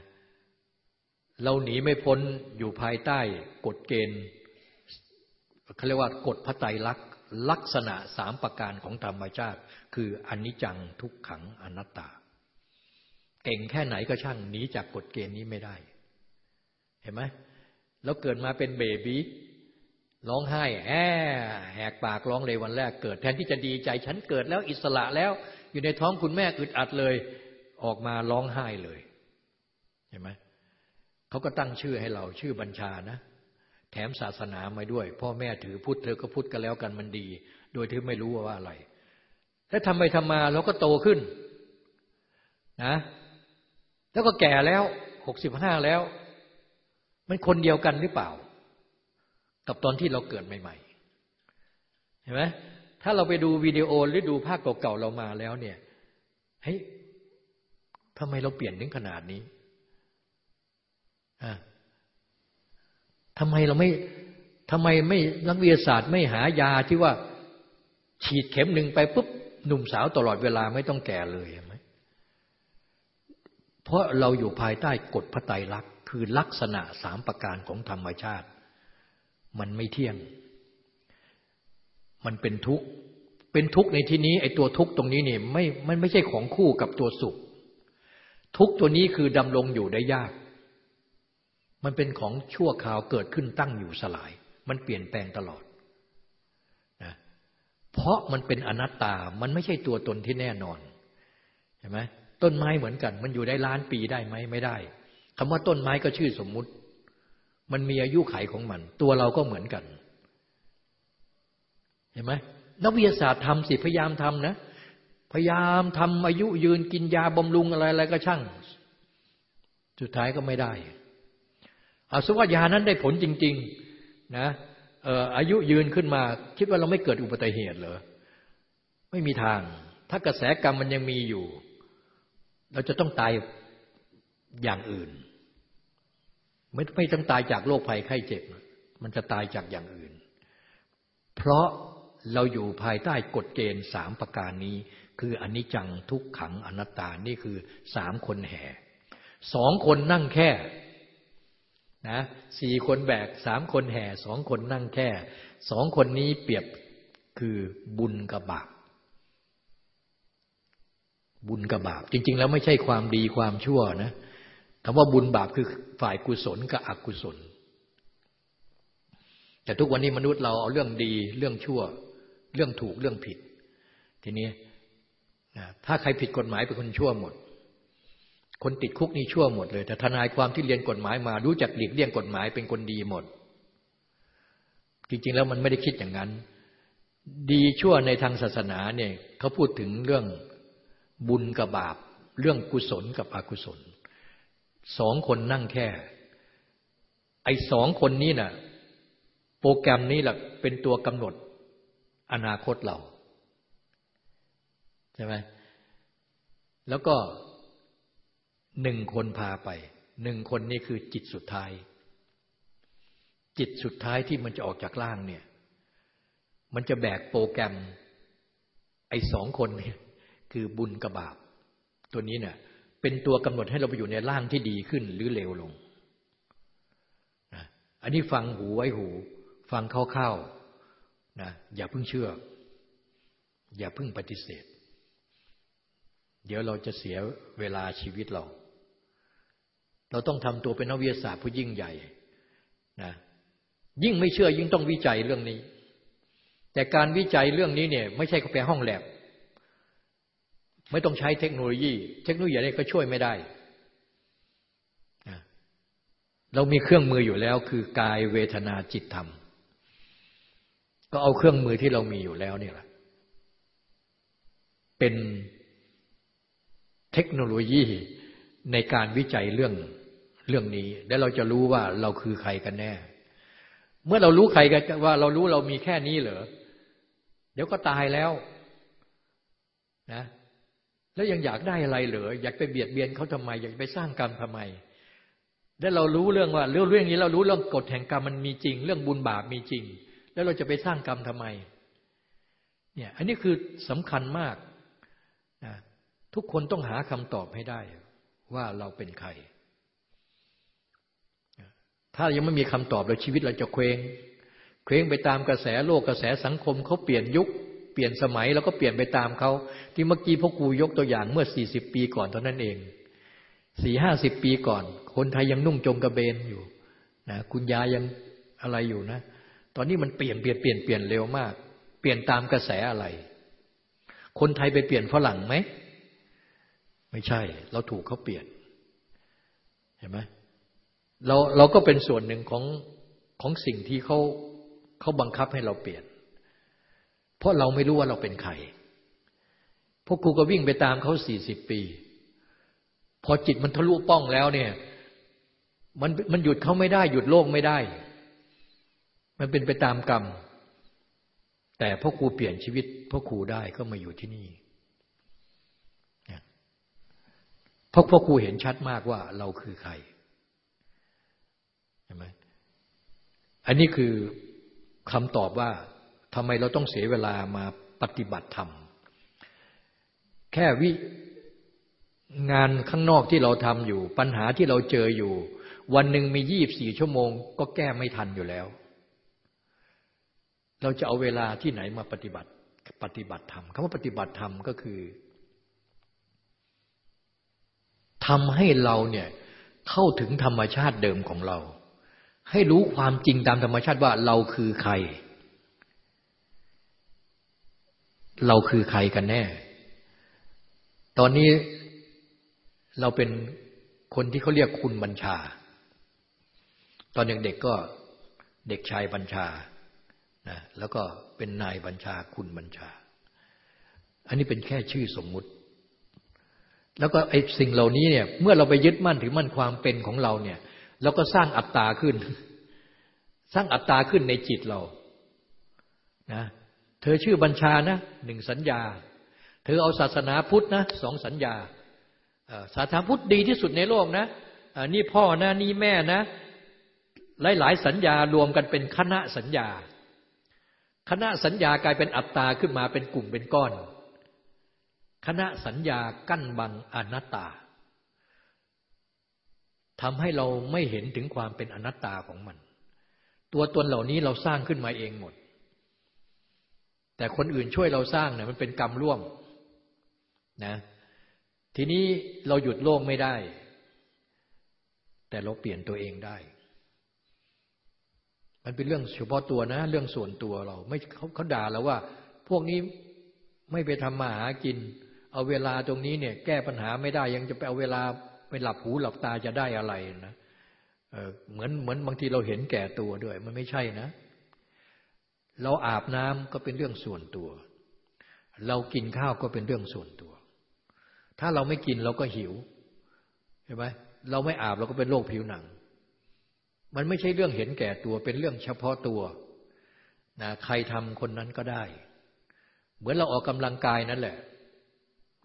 เราหนีไม่พ้นอยู่ภายใต้กฎเกณฑ์เขาเรียกว่ากฎพระไตรลักษณ์ลักษณะสามประการของธรรมชาติ คืออนิจจังทุกขังอนัตตา เก่งแค่ไหนก็ช่างหนีจากกฎเกณฑ์นี้ไม่ได้ เห็นไหมแล้วเกิดมาเป็นเบบี ร้องไห้แอแหกปากร้องเลยวันแรกเกิด แทนที่จะดีใจฉันเกิดแล้วอิสระแล้ว อยู่ในท้องคุณแม่อึดอัดเลย ออกมาร้องไห้เลย เห็นไหมเขาก็ตั้งชื่อให้เราชื่อบัญชานะ แถมศาสนามาด้วย พ่อแม่ถือพุทธเธอก็พุทธกันแล้วกันมันดี โดยที่ไม่รู้ว่าอะไรแล้วทำไปทำมาเราก็โตขึ้นนะ แล้วก็แก่แล้วหกสิบห้าแล้ว มันคนเดียวกันหรือเปล่า กับตอนที่เราเกิดใหม่ ๆ เห็นไหมถ้าเราไปดูวิดีโอหรือดูภาคเก่าๆเรามาแล้วเนี่ยเฮ้ยทำไมเราเปลี่ยนถึงขนาดนี้อ่าทำไมเราไม่ทำไมไม่นักวิทยาศาสตร์ไม่หายาที่ว่าฉีดเข็มหนึ่งไปปุ๊บหนุ่มสาวตลอดเวลาไม่ต้องแก่เลยไหมเพราะเราอยู่ภายใต้กฎพระไตรลักษณ์คือลักษณะสามประการของธรรมชาติ มันไม่เที่ยง มันเป็นทุกข์ เป็นทุกข์ในที่นี้ไอ้ตัวทุกข์ตรงนี้เนี่ยไม่ มันไม่ใช่ของคู่กับตัวสุข ทุกข์ตัวนี้คือดำรงอยู่ได้ยาก มันเป็นของชั่วคราวเกิดขึ้นตั้งอยู่สลาย มันเปลี่ยนแปลงตลอดนะเพราะมันเป็นอนัตตา มันไม่ใช่ตัวตนที่แน่นอน เห็นไหมต้นไม้เหมือนกัน มันอยู่ได้ล้านปีได้ไหมไม่ได้คำว่าต้นไม้ก็ชื่อสมมุติ มันมีอายุไขของมัน ตัวเราก็เหมือนกัน เห็นไหมนักวิทยาศาสตร์ทำสิพยายามทำนะ พยายามทำอายุยืนกินยาบำรุงอะไรอะไรก็ช่าง สุดท้ายก็ไม่ได้อาสวัสยานั้นได้ผลจริง ๆ นะอายุยืนขึ้นมา คิดว่าเราไม่เกิดอุบัติเหตุเหรอไม่มีทาง ถ้ากระแสกรรมมันยังมีอยู่ เราจะต้องตายอย่างอื่น ไม่ไม่ต้องตายจากโรคภัยไข้เจ็บ มันจะตายจากอย่างอื่น เพราะเราอยู่ภายใต้กฎเกณฑ์สามประการนี้ คืออนิจจังทุกขังอนัตตา นี่คือสามคนแห่สองคนนั่งแค่นะสี่คนแบกสามคนแห่สองคนนั่งแค่สองคนนี้เปรียบคือบุญกับบาปบุญกับบาปจริง ๆ แล้วไม่ใช่ความดีความชั่วนะ คำว่าบุญบาปคือฝ่ายกุศลกับอกุศล แต่ทุกวันนี้มนุษย์เราเอาเรื่องดีเรื่องชั่ว เรื่องถูกเรื่องผิด ทีนี้ถ้าใครผิดกฎหมายเป็นคนชั่วหมด คนติดคุกนี่ชั่วหมดเลย แต่ทนายความที่เรียนกฎหมายมา รู้จักหลีกเลี่ยงกฎหมายเป็นคนดีหมด จริง ๆ แล้วมันไม่ได้คิดอย่างนั้น ดีชั่วในทางศาสนาเนี่ยเขาพูดถึงเรื่องบุญกับบาป เรื่องกุศลกับอกุศล สองคนนั่งแค่ ไอ้สองคนนี้นะ่ะ โปรแกรมนี้แหละเป็นตัวกำหนดอนาคตเรา ใช่ไหมแล้วก็หนึ่งคนพาไปหนึ่งคนนี้คือจิตสุดท้าย จิตสุดท้ายที่มันจะออกจากร่างเนี่ย มันจะแบกโปรแกรม ไอ้สองคนเนี่ยคือบุญกับบาป ตัวนี้เนี่ย เป็นตัวกำหนดให้เราไปอยู่ในร่างที่ดีขึ้นหรือเลวลงนะอันนี้ฟังหูไว้หู ฟังเข้าๆนะอย่าเพิ่งเชื่อ อย่าเพิ่งปฏิเสธ เดี๋ยวเราจะเสียเวลาชีวิตเรา เราต้องทำตัวเป็นนักวิทยาศาสตร์ผู้ยิ่งใหญ่นะยิ่งไม่เชื่อยิ่งต้องวิจัยเรื่องนี้ แต่การวิจัยเรื่องนี้เนี่ย ไม่ใช่เข้าไปห้องแลบ ไม่ต้องใช้เทคโนโลยี เทคโนโลยีอะไรก็ช่วยไม่ได้ เรามีเครื่องมืออยู่แล้ว คือกายเวทนาจิตธรรม ก็เอาเครื่องมือที่เรามีอยู่แล้วนี่แหละเป็นเทคโนโลยีในการวิจัยเรื่องเรื่องนี้ แล้วเราจะรู้ว่าเราคือใครกันแน่ เมื่อเรารู้ใครกันว่าเรารู้เรามีแค่นี้เหรอเดี๋ยวก็ตายแล้วนะ แล้วยังอยากได้อะไรเหรออยากไปเบียดเบียนเขาทำไม อยากไปสร้างกรรมทำไมแล้วเรารู้เรื่องว่าเรื่องเรื่องนี้เรารู้เรื่องกฎแห่งกรรมมันมีจริง เรื่องบุญบาปมีจริง แล้วเราจะไปสร้างกรรมทำไม เนี่ย อันนี้คือสำคัญมากนะทุกคนต้องหาคำตอบให้ได้ ว่าเราเป็นใคร ถ้ายังไม่มีคำตอบแล้วชีวิตเราจะเคว้งเคว้งไปตามกระแสโลกกระแสสังคมเขาเปลี่ยนยุค เปลี่ยนสมัยแล้วก็เปลี่ยนไปตามเขาที่เมื่อกี้พ่อครูยกตัวอย่างเมื่อสี่สิบปีก่อนเท่านั้นเองสี่ห้าสิบปีก่อน คนไทยยังนุ่งจงกระเบนอยู่นะคุณยายยังอะไรอยู่นะ ตอนนี้มันเปลี่ยนเปลี่ยนเปลี่ยนเปลี่ยนเร็วมาก เปลี่ยนตามกระแสอะไร คนไทยไปเปลี่ยนฝรั่งไหมไม่ใช่ เราถูกเขาเปลี่ยนเห็นไหมเราเราก็เป็นส่วนหนึ่งของของสิ่งที่เขาเขาบังคับให้เราเปลี่ยน เพราะเราไม่รู้ว่าเราเป็นใครพวกครูก็วิ่งไปตามเขาสี่สิบปี พอจิตมันทะลุป้องแล้วเนี่ย มันมันหยุดเขาไม่ได้ หยุดโลกไม่ได้ มันเป็นไปตามกรรม แต่พ่อครูเปลี่ยนชีวิตพ่อครูได้ก็มาอยู่ที่นี่เพราะพ่อครูเห็นชัดมากว่าเราคือใครใช่ไหมอันนี้คือคำตอบว่า ทำไมเราต้องเสียเวลามาปฏิบัติธรรม แค่วิงานข้างนอกที่เราทำอยู่ ปัญหาที่เราเจออยู่ วันหนึ่งมียี่บสี่ชั่วโมง ก็แก้ไม่ทันอยู่แล้ว เราจะเอาเวลาที่ไหนมาปฏิบัติปฏิบัติธรรมคำว่าปฏิบัติธรรมก็คือทำให้เราเนี่ยเข้าถึงธรรมชาติเดิมของเรา ให้รู้ความจริงตามธรรมชาติว่าเราคือใคร เราคือใครกันแน่ ตอนนี้เราเป็นคนที่เขาเรียกคุณบัญชา ตอนเด็กๆก็เด็กชายบัญชานะแล้วก็เป็นนายบัญชาคุณบัญชา อันนี้เป็นแค่ชื่อสมมุติ แล้วก็ไอ้สิ่งเหล่านี้เนี่ย เมื่อเราไปยึดมั่นถือมั่นความเป็นของเราเนี่ยเราก็สร้างอัตตาขึ้น สร้างอัตตาขึ้นในจิตเรา นะ เธอชื่อบัญชานะหนึ่งสัญญา เธอเอาศาสนาพุทธนะสองสัญญาศาสนาพุทธดีที่สุดในโลกนะนี่พ่อนะนี่แม่นะหลาย ๆ สัญญารวมกันเป็นคณะสัญญา คณะสัญญากลายเป็นอัตตาขึ้นมาเป็นกลุ่มเป็นก้อน คณะสัญญากั้นบังอนัตตาทำให้เราไม่เห็นถึงความเป็นอนัตตาของมัน ตัวตนเหล่านี้เราสร้างขึ้นมาเองหมด แต่คนอื่นช่วยเราสร้างเนี่ยมันเป็นกรรมร่วมนะ ทีนี้เราหยุดโลกไม่ได้ แต่เราเปลี่ยนตัวเองได้ มันเป็นเรื่องเฉพาะตัวนะ เรื่องส่วนตัวเราไม่เขาเขาด่าเราว่า พวกนี้ไม่ไปทำมาหากิน เอาเวลาตรงนี้เนี่ย แก้ปัญหาไม่ได้ยังจะไปเอาเวลาไปหลับหูหลับตาจะได้อะไรนะเเหมือนเหมือนบางทีเราเห็นแก่ตัวด้วย มันไม่ใช่นะเเราอาบน้ำก็เป็นเรื่องส่วนตัว เรากินข้าวก็เป็นเรื่องส่วนตัว ถ้าเราไม่กินเราก็หิวเห็นไหมเราไม่อาบเราก็เป็นโรคผิวหนัง มันไม่ใช่เรื่องเห็นแก่ตัว เป็นเรื่องเฉพาะตัวนะใครทำคนนั้นก็ได้ เหมือนเราออกกำลังกายนั่นแหละ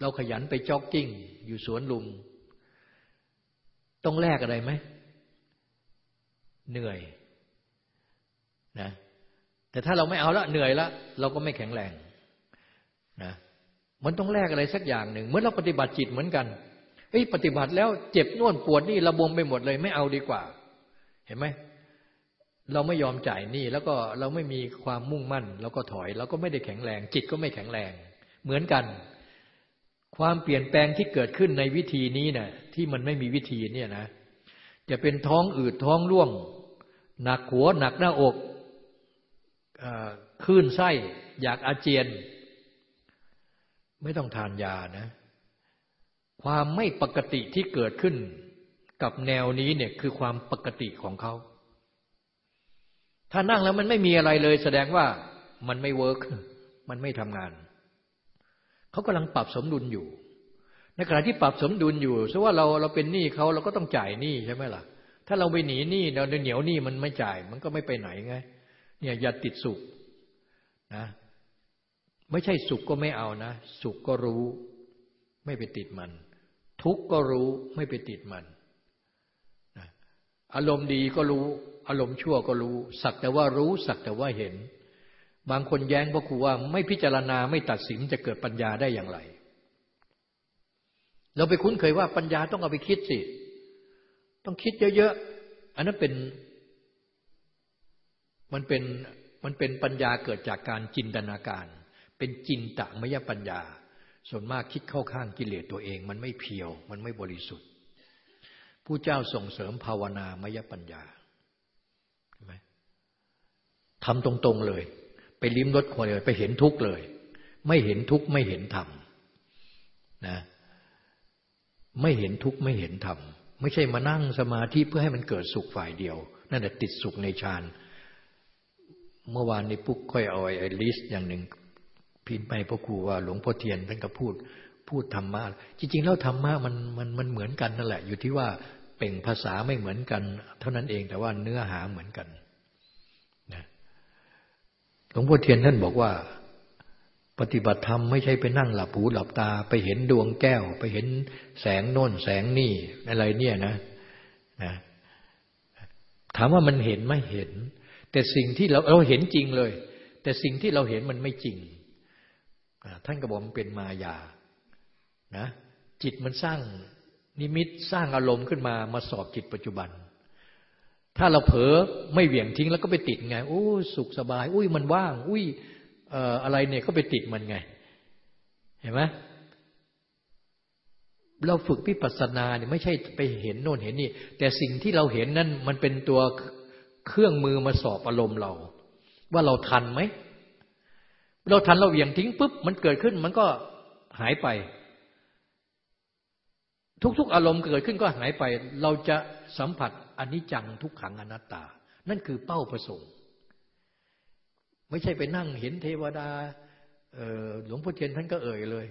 เราขยันไปจ็อกกิ้ง อยู่สวนลุม ต้องแลกอะไรไหม เหนื่อยนะ แต่ถ้าเราไม่เอาละเหนื่อยละเราก็ไม่แข็งแรงนะมันต้องแลกอะไรสักอย่างหนึ่งเหมือนเราปฏิบัติจิตเหมือนกันเฮ้ยปฏิบัติแล้วเจ็บน่วนปวดนี่ระบมไปหมดเลย ไม่เอาดีกว่า เห็นไหมเราไม่ยอมจ่ายนี่แล้วก็เราไม่มีความมุ่งมั่นเราก็ถอยเราก็ไม่ได้แข็งแรง จิตก็ไม่แข็งแรง เหมือนกัน ความเปลี่ยนแปลงที่เกิดขึ้นในวิธีนี้นะ่ะที่มันไม่มีวิธีเนี่ยนะ จะเป็นท้องอืดท้องร่วง หนักหัวหนักหน้าอก คลื่นไส้ อยากอาเจียน ไม่ต้องทานยานะ ความไม่ปกติที่เกิดขึ้นกับแนวนี้เนี่ยคือความปกติของเขา ถ้านั่งแล้วมันไม่มีอะไรเลย แสดงว่ามันไม่ work มันไม่ทำงาน เขากำลังปรับสมดุลอยู่ ในขณะที่ปรับสมดุลอยู่เพราะว่าเราเราเป็นหนี้เขาเราก็ต้องจ่ายหนี้ใช่ไหมล่ะ ถ้าเราไปหนีหนี้เราเหนียวหนี้มันไม่จ่าย มันก็ไม่ไปไหนไง เนี่ยอย่าติดสุขนะไม่ใช่สุขก็ไม่เอานะ สุขก็รู้ ไม่ไปติดมัน ทุกข์ก็รู้ไม่ไปติดมันนะอารมณ์ดีก็รู้ อารมณ์ชั่วก็รู้ สักแต่ว่ารู้สักแต่ว่าเห็น บางคนแย้งพระครูว่าไม่พิจารณาไม่ตัดสินจะเกิดปัญญาได้อย่างไร เราไปคุ้นเคยว่าปัญญาต้องเอาไปคิดสิ ต้องคิดเยอะๆ อันนั้นเป็น มันเป็นมันเป็นปัญญาเกิดจากการจินตนาการ เป็นจินตมยปัญญา ส่วนมากคิดเข้าข้างกิเลสตัวเอง มันไม่เพียว มันไม่บริสุทธิ์ผู้เจ้าส่งเสริมภาวนามยปัญญาใช่ไหมทำตรงๆเลย ไปลิ้มรสคนเลย ไปเห็นทุกข์เลย ไม่เห็นทุกข์ไม่เห็นธรรมนะไม่เห็นทุกข์ไม่เห็นธรรมไม่ใช่มานั่งสมาธิเพื่อให้มันเกิดสุขฝ่ายเดียว นั่นแหละติดสุขในฌาน เมื่อวานนี้ปุ๊กค่อยเอาไอ้ลิสต์อย่างหนึ่งพิมพ์ไปพ่อครูว่าหลวงพ่อเทียนท่านก็พูดพูดธรรมะจริง ๆ แล้วธรรมะมันมันมันเหมือนกันนั่นแหละ อยู่ที่ว่าเป่งภาษาไม่เหมือนกัน เท่านั้นเองแต่ว่าเนื้อหาเหมือนกันนะหลวงพ่อเทียนท่านบอกว่า ปฏิบัติธรรมไม่ใช่ไปนั่งหลับหูหลับตา ไปเห็นดวงแก้ว ไปเห็นแสงโน่นแสงนี่อะไรเนี่ยนะนะถามว่ามันเห็นไม่เห็น แต่สิ่งที่เราเราเห็นจริงเลย แต่สิ่งที่เราเห็นมันไม่จริง ท่านก็บอกมันเป็นมายานะจิตมันสร้างนิมิตสร้างอารมณ์ขึ้นมามาสอบจิตปัจจุบัน ถ้าเราเผลอไม่เหวี่ยงทิ้งแล้วก็ไปติดไงโอ้สุขสบาย อุ้ยมันว่าง อุ้ยอะไรเนี่ยก็ไปติดมันไง เห็นไหมเราฝึกพิปัสสนาเนี่ยไม่ใช่ไปเห็นโน่นเห็นนี่ แต่สิ่งที่เราเห็นนั่นมันเป็นตัว เครื่องมือมาสอบอารมณ์เรา ว่าเราทันไหม เราทันเราเหวี่ยงทิ้งปุ๊บมันเกิดขึ้นมันก็หายไป ทุกๆ อารมณ์เกิดขึ้นก็หายไป เราจะสัมผัสอนิจจังทุกขังอนัตตา นั่นคือเป้าประสงค์ ไม่ใช่ไปนั่งเห็นเทวดาหลวงพ่อเทียนท่านก็เอ่ยเลย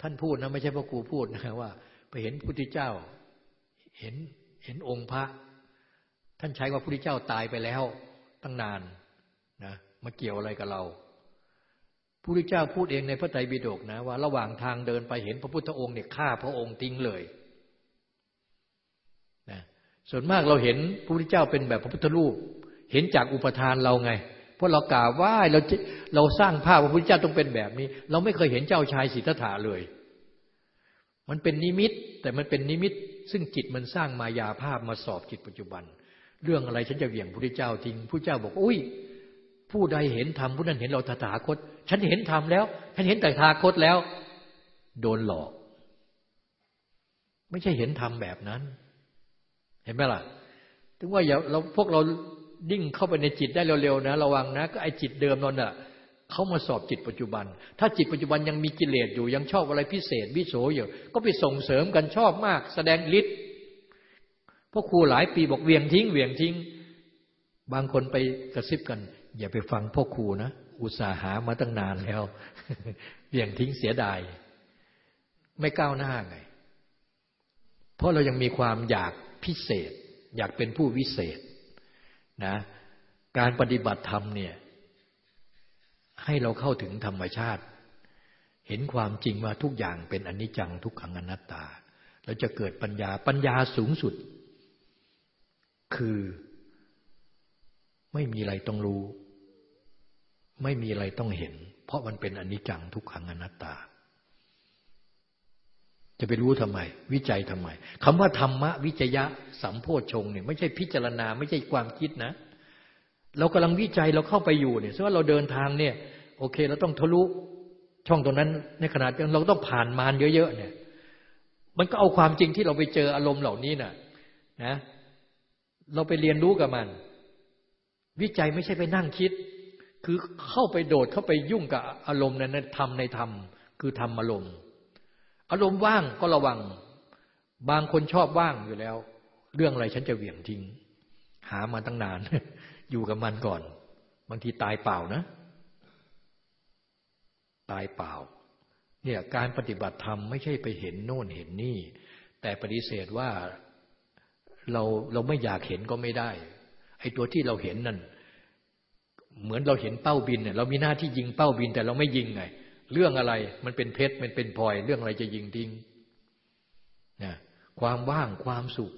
ท่านพูดนะไม่ใช่พ่อครูพูดนะว่า ไปเห็นพุทธเจ้า เห็นเห็นองค์พระ ท่านใช้ว่าพุทธเจ้าตายไปแล้วตั้งนานนะมาเกี่ยวอะไรกับเราพุทธเจ้าพูดเองในพระไตรปิฎกนะว่าระหว่างทางเดินไปเห็นพระพุทธองค์เนี่ยฆ่าพระองค์ทิ้งเลยนะส่วนมากเราเห็นพระพุทธเจ้าเป็นแบบพระพุทธรูป เห็นจากอุปทานเราไง เพราะเรากล่าวว่าเราเราสร้างภาพพระพุทธเจ้าต้องเป็นแบบนี้ เราไม่เคยเห็นเจ้าชายสิทธัตถะเลย มันเป็นนิมิต แต่มันเป็นนิมิต ซึ่งจิตมันสร้างมายาภาพมาสอบจิตปัจจุบัน เรื่องอะไรฉันจะเหวี่ยงพระพุทธเจ้าทิ้งพระเจ้าบอกอุ้ย ผู้ใดเห็นธรรมผู้นั้นเห็นเราตถาคต ฉันเห็นธรรมแล้ว ฉันเห็นแต่ทาคตแล้ว โดนหลอก ไม่ใช่เห็นธรรมแบบนั้น เห็นไหมล่ะ ถึงว่าอย่าเราพวกเราดิ้งเข้าไปในจิตได้เร็วๆนะ ระวังนะ ก็ไอจิตเดิมนั่นน่ะเขามาสอบจิตปัจจุบัน ถ้าจิตปัจจุบันยังมีกิเลสอยู่ยังชอบอะไรพิเศษวิโสอยู่ ก็ไปส่งเสริมกันชอบมาก แสดงฤทธิ์ พวกครูหลายปีบอกเวียงทิ้งเวียงทิ้ง บางคนไปกระซิบกัน อย่าไปฟังพ่อครูนะอุตส่าหามาตั้งนานแล้วเบี่ยงทิ้งเสียดาย ไม่ก้าวหน้าไง เพราะเรายังมีความอยากพิเศษ อยากเป็นผู้วิเศษนะการปฏิบัติธรรมเนี่ย ให้เราเข้าถึงธรรมชาติ เห็นความจริงว่าทุกอย่างเป็นอนิจจังทุกขังอนัตตา เราจะเกิดปัญญาปัญญาสูงสุด คือ ไม่มีอะไรต้องรู้ ไม่มีอะไรต้องเห็น เพราะมันเป็นอนิจจังทุกขังอนัตตา จะไปรู้ทำไม วิจัยทำไมคำว่าธรรมะวิจยะสัมโพชงเนี่ยไม่ใช่พิจารณา ไม่ใช่ความคิดนะ เรากำลังวิจัยเราเข้าไปอยู่เนี่ยเพราะว่าเราเดินทางเนี่ย โอเค เราต้องทะลุช่องตรงนั้น ในขณะเราต้องผ่านมารเยอะๆเนี่ย มันก็เอาความจริงที่เราไปเจออารมณ์เหล่านี้น่ะนะ เราไปเรียนรู้กับมัน วิจัยไม่ใช่ไปนั่งคิด คือเข้าไปโดดเข้าไปยุ่งกับอารมณ์นั้นทำในธรรมคือทำอารมณ์ อารมณ์ว่างก็ระวัง บางคนชอบว่างอยู่แล้ว เรื่องอะไรฉันจะเหวี่ยงทิ้ง หามาตั้งนาน อยู่กับมันก่อน บางทีตายเปล่านะ ตายเปล่า เนี่ยการปฏิบัติธรรมไม่ใช่ไปเห็นโน่นเห็นนี่ แต่ปฏิเสธว่า เราเราไม่อยากเห็นก็ไม่ได้ ไอ้ตัวที่เราเห็นนั่น เหมือนเราเห็นเป้าบินเนี่ยเรามีหน้าที่ยิงเป้าบิน แต่เราไม่ยิงไง เรื่องอะไรมันเป็นเพชรมันเป็นพลอย เรื่องอะไรจะยิงทิ้งนะความว่างความสุข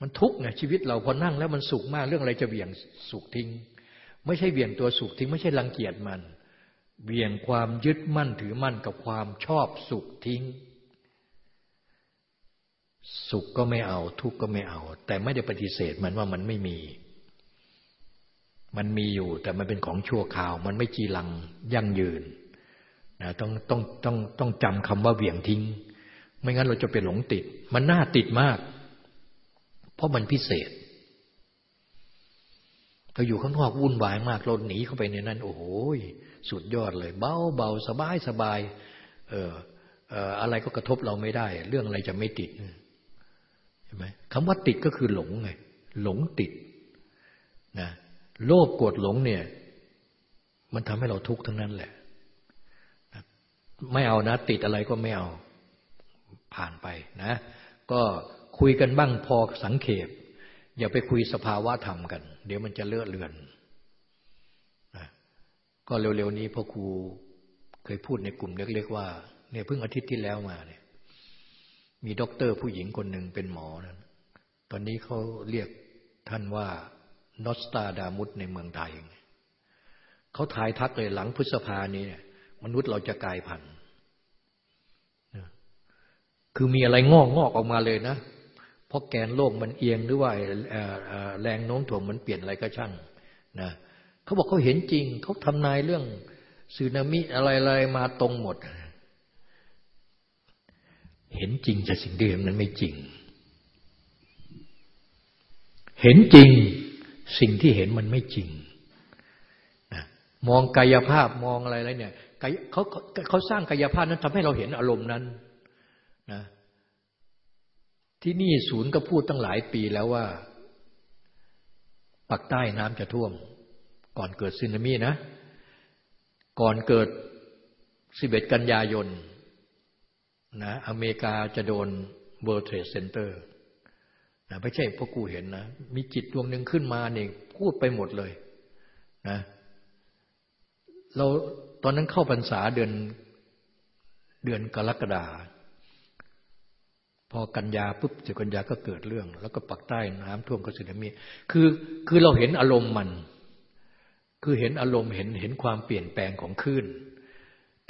มันทุกข์ไงชีวิตเราพอนั่งแล้วมันสุขมาก เรื่องอะไรจะเบี่ยงสุขทิ้ง ไม่ใช่เบี่ยงตัวสุขทิ้ง ไม่ใช่รังเกียจมันเบี่ยงความยึดมั่นถือมั่นกับความชอบสุขทิ้ง สุขก็ไม่เอา ทุกข์ก็ไม่เอา แต่ไม่ได้ปฏิเสธมันว่ามันไม่มี มันมีอยู่แต่มันเป็นของชั่วคราว มันไม่จีรังยั่งยืนนะต้องต้องต้องต้องจำคำว่าเหวี่ยงทิ้ง ไม่งั้นเราจะไปหลงติด มันน่าติดมาก เพราะมันพิเศษเราอยู่ข้างนอกวุ่นวายมากเราหนีเข้าไปในนั้น โอ้โหสุดยอดเลย เบาเบาสบายสบาย เอออะไรก็กระทบเราไม่ได้ เรื่องอะไรจะไม่ติด ช่ไหมคำว่าติดก็คือหลงไงหลงติดนะโลภโกรธหลงเนี่ย มันทำให้เราทุกข์ทั้งนั้นแหละไม่เอานะ ติดอะไรก็ไม่เอาผ่านไปนะ ก็คุยกันบ้างพอสังเขปอย่าไปคุยสภาวะธรรมกัน เดี๋ยวมันจะเลอะเลือนนะก็เร็วๆนี้พ่อครูเคยพูดในกลุ่มเล็กๆว่าเนี่ยเพิ่งอาทิตย์ที่แล้วมาเนี่ย มีด็อกเตอร์ผู้หญิงคนหนึ่งเป็นหมอนะตอนนี้เขาเรียกท่านว่านอสตาดามุตในเมืองไทย เขาทายทักเลยหลังพฤษภานี้เนี่ยมนุษย์เราจะกลายพันธุ์คือมีอะไรงอกงอกออกมาเลยนะ เพราะแกนโลกมันเอียงหรือว่าแรงโน้มถ่วงมันเปลี่ยนอะไรก็ช่างนะเขาบอกเขาเห็นจริง เขาทำนายเรื่องสึนามิอะไรๆมาตรงหมด เห็นจริงแต่สิ่งที่เห็นมันไม่จริง เห็นจริงสิ่งที่เห็นมันไม่จริงมองกายภาพมองอะไรอะไรเนี่ยเขาเขาสร้างกายภาพนั้นทำให้เราเห็นอารมณ์นั้นนะที่นี่ศูนย์ก็พูดตั้งหลายปีแล้วว่าปักใต้น้ำจะท่วม ก่อนเกิดซึนามินะ ก่อนเกิด 11 กันยายน นะอเมริกาจะโดน World Trade Center นะไม่ใช่พวกกูเห็นนะมีจิตดวงหนึ่งขึ้นมาเนี่ยพูดไปหมดเลยนะเราตอนนั้นเข้าพรรษาเดือนเดือนกรกฎาพอกันยาปุ๊บสิกันยาก็เกิดเรื่อง แล้วก็ปักใต้น้ำท่วมก็สึนามิคือคือเราเห็นอารมณ์มัน คือเห็นอารมณ์เห็นเห็นความเปลี่ยนแปลงของคลื่น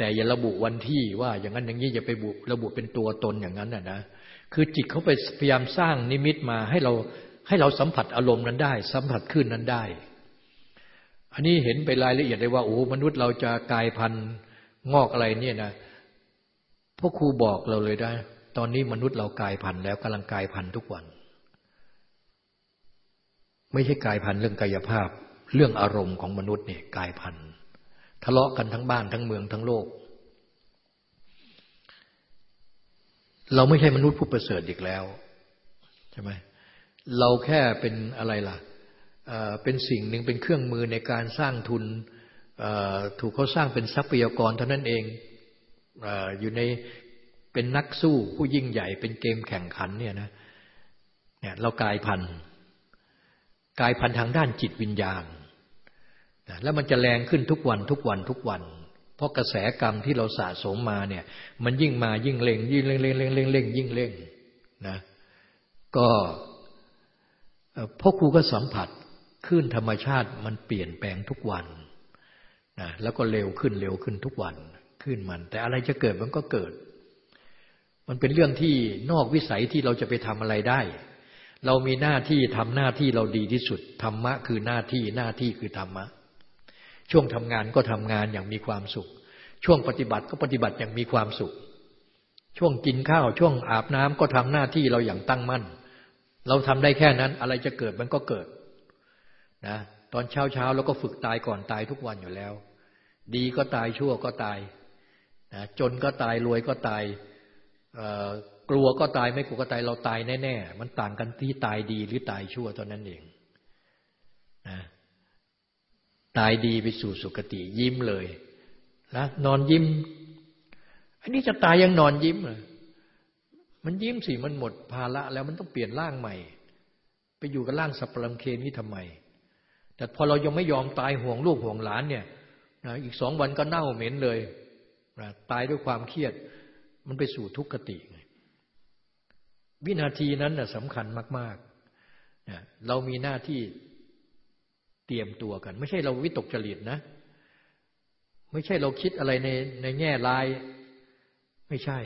แต่อย่าระบุวันที่ว่าอย่างนั้นอย่างนี้อย่าไปบุระบุเป็นตัวตนอย่างนั้นนะนะคือจิตเขาไปพยายามสร้างนิมิตมาให้เราให้เราสัมผัสอารมณ์นั้นได้ สัมผัสคลื่นนั้นได้ อันนี้เห็นไปรายละเอียดเลยว่าโอ้มนุษย์เราจะกลายพันธุ์งอกอะไรเนี่ยนะพ่อครูบอกเราเลยได้ ตอนนี้มนุษย์เรากลายพันธุ์แล้วกำลังกลายพันธุ์ทุกวัน ไม่ใช่กลายพันธุ์เรื่องกายภาพ เรื่องอารมณ์ของมนุษย์เนี่ยกลายพันธุ์ ทะเลาะกันทั้งบ้านทั้งเมืองทั้งโลก เราไม่ใช่มนุษย์ผู้ประเสริฐอีกแล้วใช่ไหมเราแค่เป็นอะไรล่ะเป็นสิ่งหนึ่งเป็นเครื่องมือในการสร้างทุนถูกเขาสร้างเป็นทรัพยากรเท่านั้นเองอยู่ในเป็นนักสู้ผู้ยิ่งใหญ่เป็นเกมแข่งขันเนี่ยนะเนี่ยเรากายพันธุ์กายพันธุ์ทางด้านจิตวิญญาณ แล้วมันจะแรงขึ้นทุกวันทุกวันทุกวัน เพราะกระแสกรรมที่เราสะสมมาเนี่ย มันยิ่งมายิ่งเร่งยิ่งเร่งเร่งเร่งเร่งเร่งยิ่งเร่งนะก็พ่อครูก็สัมผัสขึ้นธรรมชาติมันเปลี่ยนแปลงทุกวันนะแล้วก็เร็วขึ้นเร็วขึ้นทุกวันขึ้นมัน แต่อะไรจะเกิดมันก็เกิด มันเป็นเรื่องที่นอกวิสัยที่เราจะไปทำอะไรได้ เรามีหน้าที่ทำหน้าที่เราดีที่สุดธรรมะคือหน้าที่หน้าที่คือธรรมะ ช่วงทำงานก็ทำงานอย่างมีความสุข ช่วงปฏิบัติก็ปฏิบัติอย่างมีความสุข ช่วงกินข้าว ช่วงอาบน้ำก็ทำหน้าที่เราอย่างตั้งมั่น เราทำได้แค่นั้น อะไรจะเกิดมันก็เกิดนะตอนเช้าเช้าเราก็ฝึกตายก่อนตายทุกวันอยู่แล้ว ดีก็ตายชั่วก็ตายนะจนก็ตายรวยก็ตายกลัวก็ตายไม่กลัวก็ตายเราตายแน่ๆมันต่างกันที่ตายดีหรือตายชั่วเท่านั้นเองนะ ตายดีไปสู่สุคติยิ้มเลยนะนอนยิ้ม อันนี้จะตายยังนอนยิ้มเลยมันยิ้มสิมันหมดภาระแล้วมันต้องเปลี่ยนร่างใหม่ ไปอยู่กับร่างสัพพลังเคนี้ทำไม แต่พอเรายังไม่ยอมตายห่วงลูกห่วงหลานเนี่ยนะอีกสองวันก็เน่าเหม็นเลยนะตายด้วยความเครียด มันไปสู่ทุกขติวินาทีนั้นสำคัญมากๆเรามีหน้าที่ เตรียมตัวกัน ไม่ใช่เราวิตกจริตนะ ไม่ใช่เราคิดอะไรในในแง่ร้าย ไม่ใช่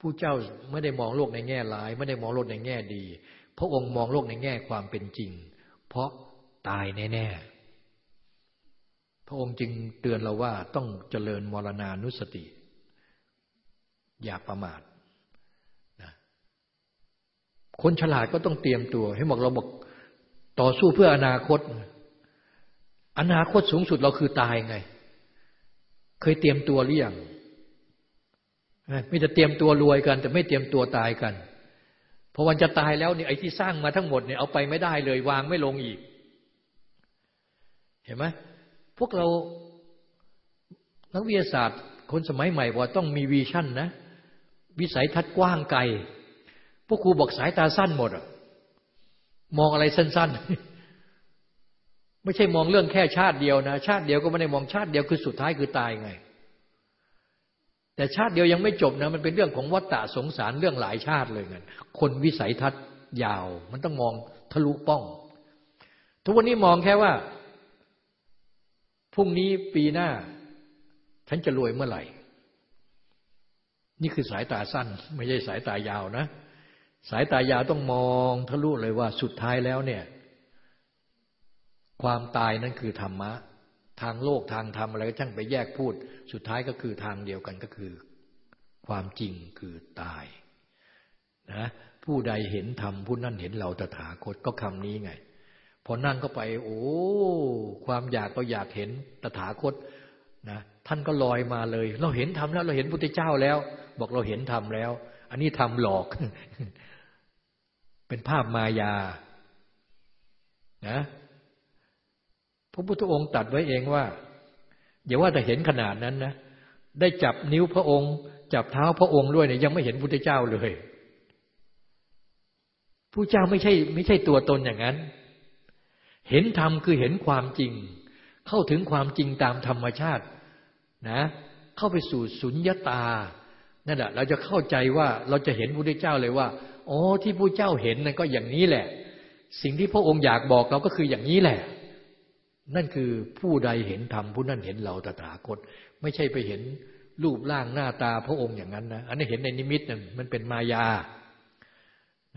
ผู้เจ้าไม่ได้มองโลกในแง่ร้าย ไม่ได้มองโลกในแง่ดี พระองค์มองโลกในแง่ความเป็นจริง เพราะตายแน่ๆพระองค์จึงเตือนเราว่าต้องเจริญมรณานุสติ อย่าประมาทนะคนฉลาดก็ต้องเตรียมตัว ให้บอกเราบอกต่อสู้เพื่ออนาคต อนาคตสูงสุดเราคือตายไง เคยเตรียมตัวหรือยังไม่จะเตรียมตัวรวยกัน แต่ไม่เตรียมตัวตายกันพอวันจะตายแล้วเนี่ยไอ้ที่สร้างมาทั้งหมดเนี่ยเอาไปไม่ได้เลยวางไม่ลงอีก เห็นไหมพวกเรานักวิทยาศาสตร์ คนสมัยใหม่ว่าต้องมีวีชั่นนะ วิสัยทัศน์กว้างไกลพวกครูบอกสายตาสั้นหมดอะมองอะไรสั้นๆ ไม่ใช่มองเรื่องแค่ชาติเดียวนะ ชาติเดียวก็ไม่ได้มองชาติเดียวคือสุดท้ายคือตายไง แต่ชาติเดียวยังไม่จบนะมันเป็นเรื่องของวัฏฏะสงสารเรื่องหลายชาติเลยไงคนวิสัยทัศน์ยาว มันต้องมองทะลุป้อง ทุกวันนี้มองแค่ว่าพรุ่งนี้ปีหน้า ฉันจะรวยเมื่อไหร่ นี่คือสายตาสั้น ไม่ใช่สายตายาวนะ สายตายาวต้องมองทะลุเลยว่าสุดท้ายแล้วเนี่ย ความตายนั้นคือธรรมะ ทางโลกทางธรรมอะไรก็ช่างไปแยกพูด สุดท้ายก็คือทางเดียวกันก็คือ ความจริงคือตายนะผู้ใดเห็นธรรมผู้นั้นเห็นเราตถาคตก็คำนี้ไง พอนั่งก็ไป โอ้ความอยากก็อยากเห็นตถาคตนะท่านก็ลอยมาเลย เราเห็นธรรมแล้วเราเห็นพุทธเจ้าแล้ว บอกเราเห็นธรรมแล้ว อันนี้ทำหลอก เป็นภาพมายานะ พระพุทธองค์ตัดไว้เองว่าอย่าว่าแต่เห็นขนาดนั้นนะ ได้จับนิ้วพระองค์ จับเท้าพระองค์ด้วยเนี่ยยังไม่เห็นพุทธเจ้าเลยผู้เจ้าไม่ใช่ ไม่ใช่ตัวตนอย่างนั้น เห็นธรรมคือเห็นความจริง เข้าถึงความจริงตามธรรมชาติ นะ เข้าไปสู่สุญญตานั่นแหละเราจะเข้าใจว่าเราจะเห็นพระพุทธเจ้าเลยว่าอ๋อที่พระเจ้าเห็นนั่นก็อย่างนี้แหละ สิ่งที่พระองค์อยากบอกเราก็คืออย่างนี้แหละ นั่นคือผู้ใดเห็นธรรมผู้นั้นเห็นเราตถาคต ไม่ใช่ไปเห็นรูปร่างหน้าตาพระองค์อย่างนั้นนะอันนี้เห็นในนิมิตนั่นมันเป็นมายา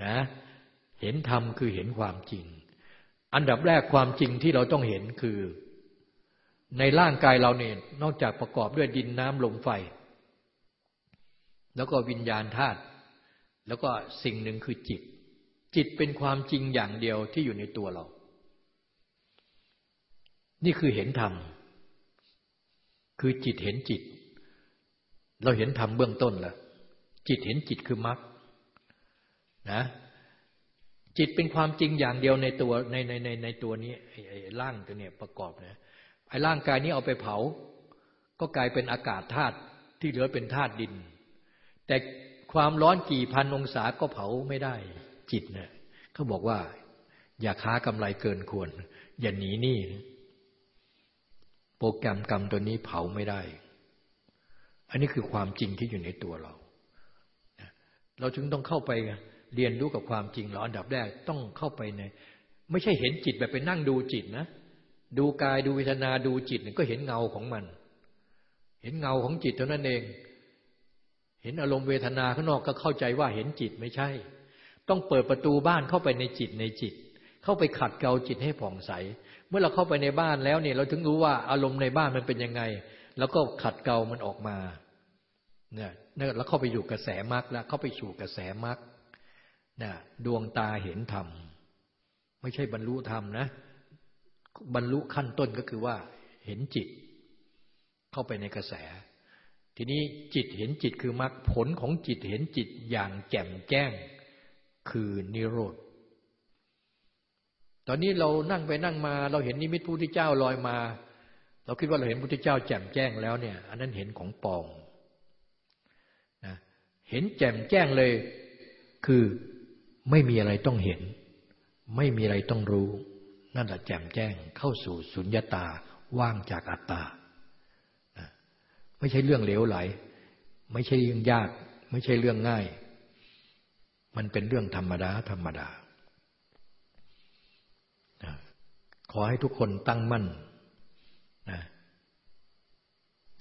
นะเห็นธรรมคือเห็นความจริง อันดับแรกความจริงที่เราต้องเห็นคือ ในร่างกายเราเนี่ยนอกจากประกอบด้วยดินน้ำลมไฟ แล้วก็วิญญาณธาตุแล้วก็สิ่งหนึ่งคือจิต จิตเป็นความจริงอย่างเดียวที่อยู่ในตัวเรา นี่คือเห็นธรรม คือจิตเห็นจิต เราเห็นธรรมเบื้องต้นแล้วจิตเห็นจิตคือมรรคนะจิตเป็นความจริงอย่างเดียวในตัวในในในในตัวนี้ไอ้ร่างตัวเนี้ยประกอบนะไอ้ร่างกายนี้เอาไปเผา ก็กลายเป็นอากาศธาตุที่เหลือเป็นธาตุดิน แต่ความร้อนกี่พันองศาก็เผาไม่ได้ จิตเนะี่ยเขาบอกว่า อย่าค้ากำไรเกินควร อย่าหนีหนี้ โปรแกรมกรรมตัวนี้เผาไม่ได้ อันนี้คือความจริงที่อยู่ในตัวเรา เราจึงต้องเข้าไปเรียนรู้กับความจริงเราอันดับแรกต้องเข้าไปใน ไม่ใช่เห็นจิตแบบไปนั่งดูจิตนะ ดูกายดูเวทนาดูจิตก็เห็นเงาของมัน เห็นเงาของจิตเท่านั้นเอง เห็นอารมณ์เวทนาข้างนอกก็เข้าใจว่าเห็นจิตไม่ใช่ ต้องเปิดประตูบ้านเข้าไปในจิตในจิต เข้าไปขัดเกลาจิตให้ผ่องใส เมื่อเราเข้าไปในบ้านแล้วเนี่ย เราถึงรู้ว่าอารมณ์ในบ้านมันเป็นยังไง แล้วก็ขัดเกลามันออกมา เนี่ยแล้วเข้าไปอยู่กระแสมรรคแล้วเข้าไปสู่กระแสมรรคนะดวงตาเห็นธรรม ไม่ใช่บรรลุธรรมนะ บรรลุขั้นต้นก็คือว่า เห็นจิต เข้าไปในกระแส ทีนี้จิตเห็นจิตคือมรรคผลของจิตเห็นจิตอย่างแจ่มแจ้ง คือนิโรธ ตอนนี้เรานั่งไปนั่งมา เราเห็นนิมิตพระพุทธเจ้าลอยมา เราคิดว่าเราเห็นพระพุทธเจ้าแจ่มแจ้งแล้วเนี่ย อันนั้นเห็นของปองนะเห็นแจ่มแจ้งเลย คือไม่มีอะไรต้องเห็น ไม่มีอะไรต้องรู้ นั่นแหละแจ่มแจ้งเข้าสู่สุญญตาว่างจากอัตตาไม่ใช่เรื่องเหลวไหล ไม่ใช่เรื่องยาก ไม่ใช่เรื่องง่าย มันเป็นเรื่องธรรมดาธรรมดา ขอให้ทุกคนตั้งมั่นนะ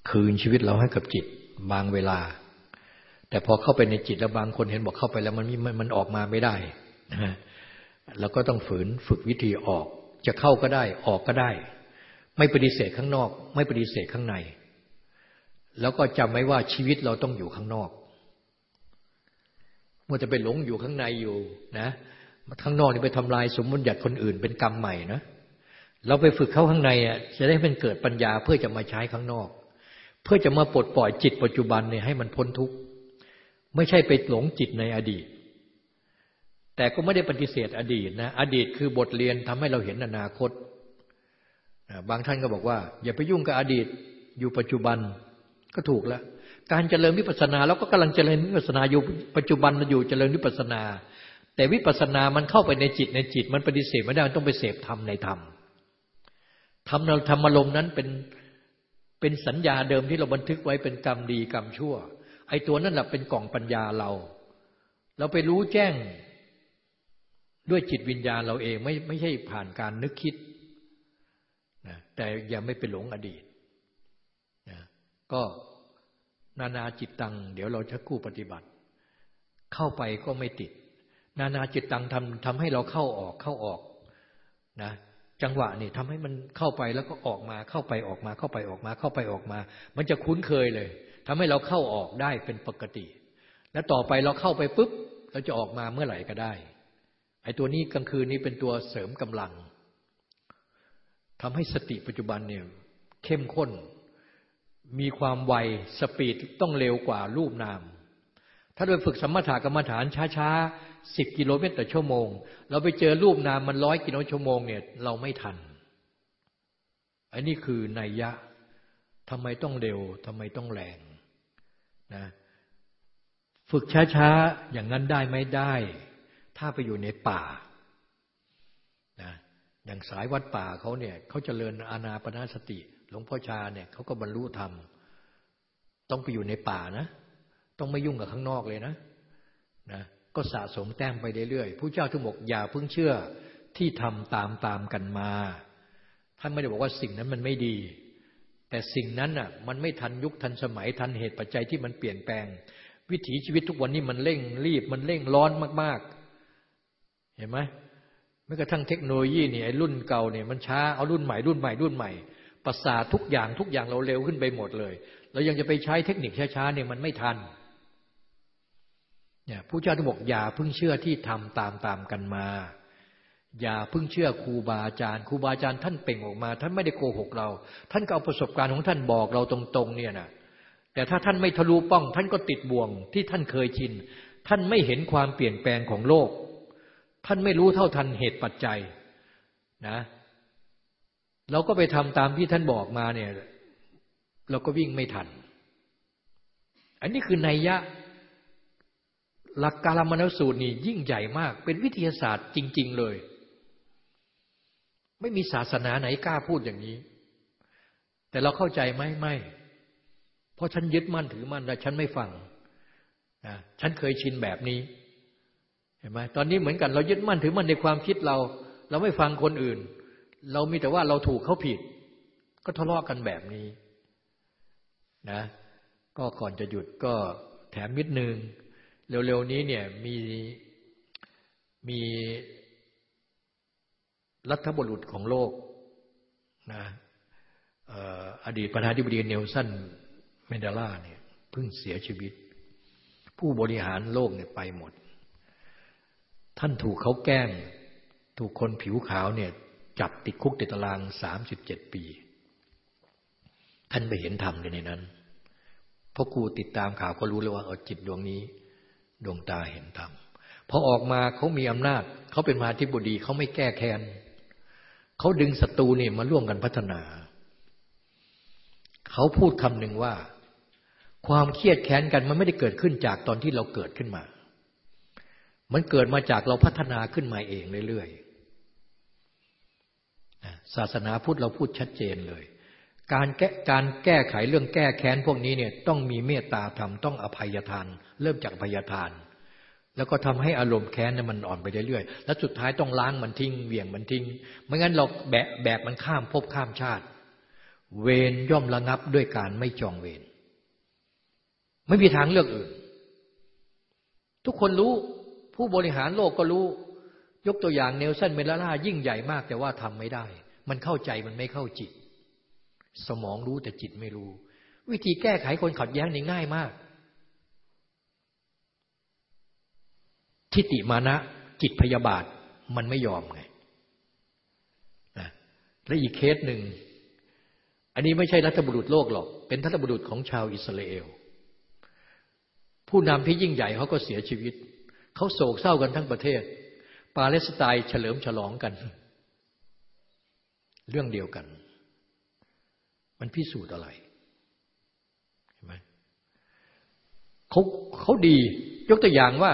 คืนชีวิตเราให้กับจิตบางเวลา แต่พอเข้าไปในจิตแล้วบางคนเห็นบอกเข้าไปแล้วมันมันมันออกมาไม่ได้นะเราก็ต้องฝืนฝึกวิธีออก จะเข้าก็ได้ออกก็ได้ ไม่ปฏิเสธข้างนอก ไม่ปฏิเสธข้างใน แล้วก็จำไว้ว่าชีวิตเราต้องอยู่ข้างนอกมื่อจะไปหลงอยู่ข้างในอยู่นะข้างนอกนี่ไปทำลายสมมติหยัดคนอื่นเป็นกรรมใหม่นะ เราไปฝึกเข้าข้างในอะจะได้เป็นเกิดปัญญาเพื่อจะมาใช้ข้างนอก เพื่อจะมาปลดปล่อยจิตปัจจุบันเนี่ยให้มันพ้นทุกข์ไม่ใช่ไปหลงจิตในอดีต แต่ก็ไม่ได้ปฏิเสธอดีตนะอดีตคือบทเรียนทำให้เราเห็นอนาคต บางท่านก็บอกว่า อย่าไปยุ่งกับอดีตอยู่ปัจจุบันก็ถูกแล้ว การเจริญวิปัสสนาเราก็กำลังเจริญวิปัสสนาอยู่ปัจจุบันอยู่เจริญวิปัสสนา แต่วิปัสสนามันเข้าไปในจิตในจิต มันปฏิเสธไม่ได้มันต้องไปเสพธรรมในธรรม ธรรมเราธรรมอารมณ์นั้นเป็นเป็นสัญญาเดิมที่เราบันทึกไว้เป็นกรรมดีกรรมชั่ว ไอ้ตัวนั่นแหละเป็นกล่องปัญญาเรา เราไปรู้แจ้งด้วยจิตวิญญาณเราเองไม่ไม่ใช่ผ่านการนึกคิดนะแต่อย่าไม่ไปหลงอดีตนะก็นานาจิตตัง เดี๋ยวเราจะกู้ปฏิบัติ เข้าไปก็ไม่ติด นานาจิตตังทำทำให้เราเข้าออกเข้าออกนะ จังหวะนี่ทำให้มันเข้าไปแล้วก็ออกมาเข้าไปออกมาเข้าไปออกมาเข้าไปออกมา มันจะคุ้นเคยเลยทำให้เราเข้าออกได้เป็นปกติ แล้วต่อไปเราเข้าไปปุ๊บเราจะออกมาเมื่อไหร่ก็ได้ไอ้ตัวนี้กลางคืนนี้เป็นตัวเสริมกำลังทำให้สติปัจจุบันเนี่ยเข้มข้น มีความไวสปีดต้องเร็วกว่ารูปนาม ถ้าโดยฝึกสมถะกรรมฐานช้าๆ สิบกิโลเมตรต่อชั่วโมง เราไปเจอรูปนามมันร้อยกิโลชั่วโมงเนี่ย เราไม่ทัน อันนี้คือนัยยะทำไมต้องเร็วทำไมต้องแรงนะฝึกช้าๆ อย่างนั้นได้ไม่ได้ ถ้าไปอยู่ในป่านะอย่างสายวัดป่าเขาเนี่ยเขาจเจริญอาณาปณะสติ หลวงพ่อชาเนี่ยเขาก็บรรลุธรรม ต้องไปอยู่ในป่านะ ต้องไม่ยุ่งกับข้างนอกเลยนะนะ ก็สะสมแต้มไปเรื่อยๆผู้เจ้าทุกบอกอย่าเพิ่งเชื่อที่ทำตามตามกันมา ท่านไม่ได้บอกว่าสิ่งนั้นมันไม่ดี แต่สิ่งนั้นอะมันไม่ทันยุคทันสมัยทันเหตุปัจจัยที่มันเปลี่ยนแปลง วิถีชีวิตทุกวันนี้มันเร่งรีบมันเร่งร้อนมาก ๆ เห็นไหมแม้กระทั่งเทคโนโลยีเนี่ยรุ่นเก่าเนี่ยมันช้าเอารุ่นใหม่รุ่นใหม่รุ่นใหม่ประสาททุกอย่างทุกอย่างเราเร็วขึ้นไปหมดเลย เรายังจะไปใช้เทคนิคช้าๆเนี่ยมันไม่ทันเนี่ยผู้เจ้าที่บอกอย่าเพิ่งเชื่อที่ทำตามตามกันมา อย่าเพิ่งเชื่อครูบาอาจารย์ครูบาอาจารย์ท่านเป่งออกมา ท่านไม่ได้โกหกเรา ท่านก็เอาประสบการณ์ของท่านบอกเราตรง ๆ เนี่ยนะแต่ถ้าท่านไม่ทะลุป้อง ท่านก็ติดบ่วงที่ท่านเคยชิน ท่านไม่เห็นความเปลี่ยนแปลงของโลก ท่านไม่รู้เท่าทันเหตุปัจจัยนะเราก็ไปทำตามที่ท่านบอกมาเนี่ย เราก็วิ่งไม่ทัน อันนี้คือนัยยะ หลักการมนสูตรนี่ยิ่งใหญ่มาก เป็นวิทยาศาสตร์จริง ๆเลย ไม่มีศาสนาไหนกล้าพูดอย่างนี้ แต่เราเข้าใจไหมไม่ เพราะฉันยึดมั่นถือมั่นแต่ฉันไม่ฟังนะฉันเคยชินแบบนี้ เห็นไหมตอนนี้เหมือนกันเรายึดมั่นถือมั่นในความคิดเรา เราไม่ฟังคนอื่น เรามีแต่ว่าเราถูกเขาผิด ก็ทะเลาะกันแบบนี้นะ ก็ก่อนจะหยุดก็แถมนิดนึง เร็วๆนี้เนี่ยมีมีรัฐบุรุษของโลกนะอดีตประธานาธิบดีเนลสันเมนเดล่าเนี่ยเพิ่งเสียชีวิต ผู้บริหารโลกเนี่ยไปหมด ท่านถูกเขาแกล้ง ถูกคนผิวขาวเนี่ยจับติดคุกติดตารางสามสิบเจ็ดปี ท่านไปเห็นธรรมในนั้นเพราะครูติดตามข่าวก็รู้เลยว่าเออจิตดวงนี้ ดวงตาเห็นธรรมพอออกมาเขามีอำนาจ เขาเป็นมาธิบดีเขาไม่แก้แค้นเขาดึงศัตรูนี่มาร่วมกันพัฒนา เขาพูดคำหนึ่งว่า ความเครียดแค้นกันมันไม่ได้เกิดขึ้นจากตอนที่เราเกิดขึ้นมา มันเกิดมาจากเราพัฒนาขึ้นมาเองเรื่อยๆศาสนาพุทธเราพูดชัดเจนเลย การแก้การแก้ไขเรื่องแก้แค้นพวกนี้เนี่ยต้องมีเมตตาธรรมต้องอภัยทาน เริ่มจากอภัยทาน แล้วก็ทำให้อารมณ์แค้นเนี่ยมันอ่อนไปเรื่อยๆ แล้วสุดท้ายต้องล้างมันทิ้งเวี่ยงมันทิ้งไม่งั้นเราแบกแบกมันข้ามภพข้ามชาติ เวรย่อมระงับด้วยการไม่จองเวรไม่มีทางเลือกอื่น ทุกคนรู้ผู้บริหารโลกก็รู้ ยกตัวอย่างเนลสันเมลล่ายิ่งใหญ่มากแต่ว่าทำไม่ได้ มันเข้าใจมันไม่เข้าจิต สมองรู้แต่จิตไม่รู้ วิธีแก้ไขคนขัดแย้งนี่ง่ายมาก ทิฏฐิมานะ จิตพยาบาทมันไม่ยอมไงและอีกเคสหนึ่ง อันนี้ไม่ใช่รัฐบุรุษโลกหรอก เป็นรัฐบุรุษของชาวอิสราเอล ผู้นำที่ยิ่งใหญ่เขาก็เสียชีวิต เขาโศกเศร้ากันทั้งประเทศ ปาเลสไตน์เฉลิมฉลองกัน เรื่องเดียวกัน มันพิสูจน์อะไรเห็นไหมเขาเขาดี ยกตัวอย่างว่า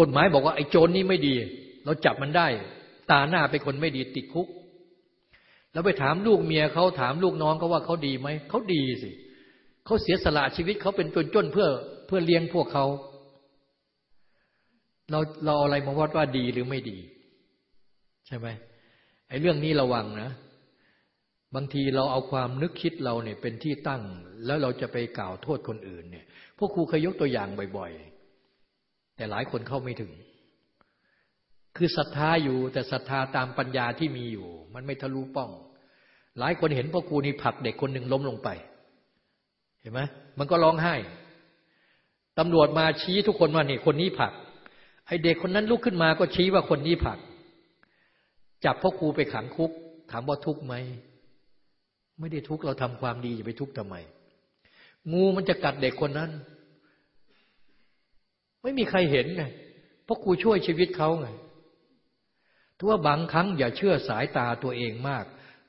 กฎหมายบอกว่าไอ้โจรนี่ไม่ดี เราจับมันได้ ตาหน้าเป็นคนไม่ดีติดคุก แล้วไปถามลูกเมียเขาถามลูกน้องเขาว่าเขาดีไหมเขาดีสิเขาเสียสละชีวิตเขาเป็นจนจนเพื่อเพื่อเลี้ยงพวกเขาเราเราอะไรมาวัดว่าดีหรือไม่ดี ใช่ไหมไอ้เรื่องนี้ระวังนะ บางทีเราเอาความนึกคิดเราเนี่ยเป็นที่ตั้ง แล้วเราจะไปกล่าวโทษคนอื่นเนี่ยพวกครูเคยยกตัวอย่างบ่อยๆ แต่หลายคนเข้าไม่ถึง คือศรัทธาอยู่แต่ศรัทธาตามปัญญาที่มีอยู่ มันไม่ทะลุป้อง หลายคนเห็นพ่อครูนี่ผลักเด็กคนหนึ่งล้มลงไป เห็นไหมมันก็ร้องไห้ตำรวจมาชี้ทุกคนว่านี่คนนี้ผลักไอเด็กคนนั้นลุกขึ้นมาก็ชี้ว่าคนนี้ผลัก จับพ่อครูไปขังคุก ถามว่าทุกข์ไหม ไม่ได้ทุกข์เราทำความดีอย่าไปทุกข์ทำไม งูมันจะกัดเด็กคนนั้น ไม่มีใครเห็นไงเพราะครูช่วยชีวิตเขาไงถือว่าบางครั้งอย่าเชื่อสายตาตัวเองมาก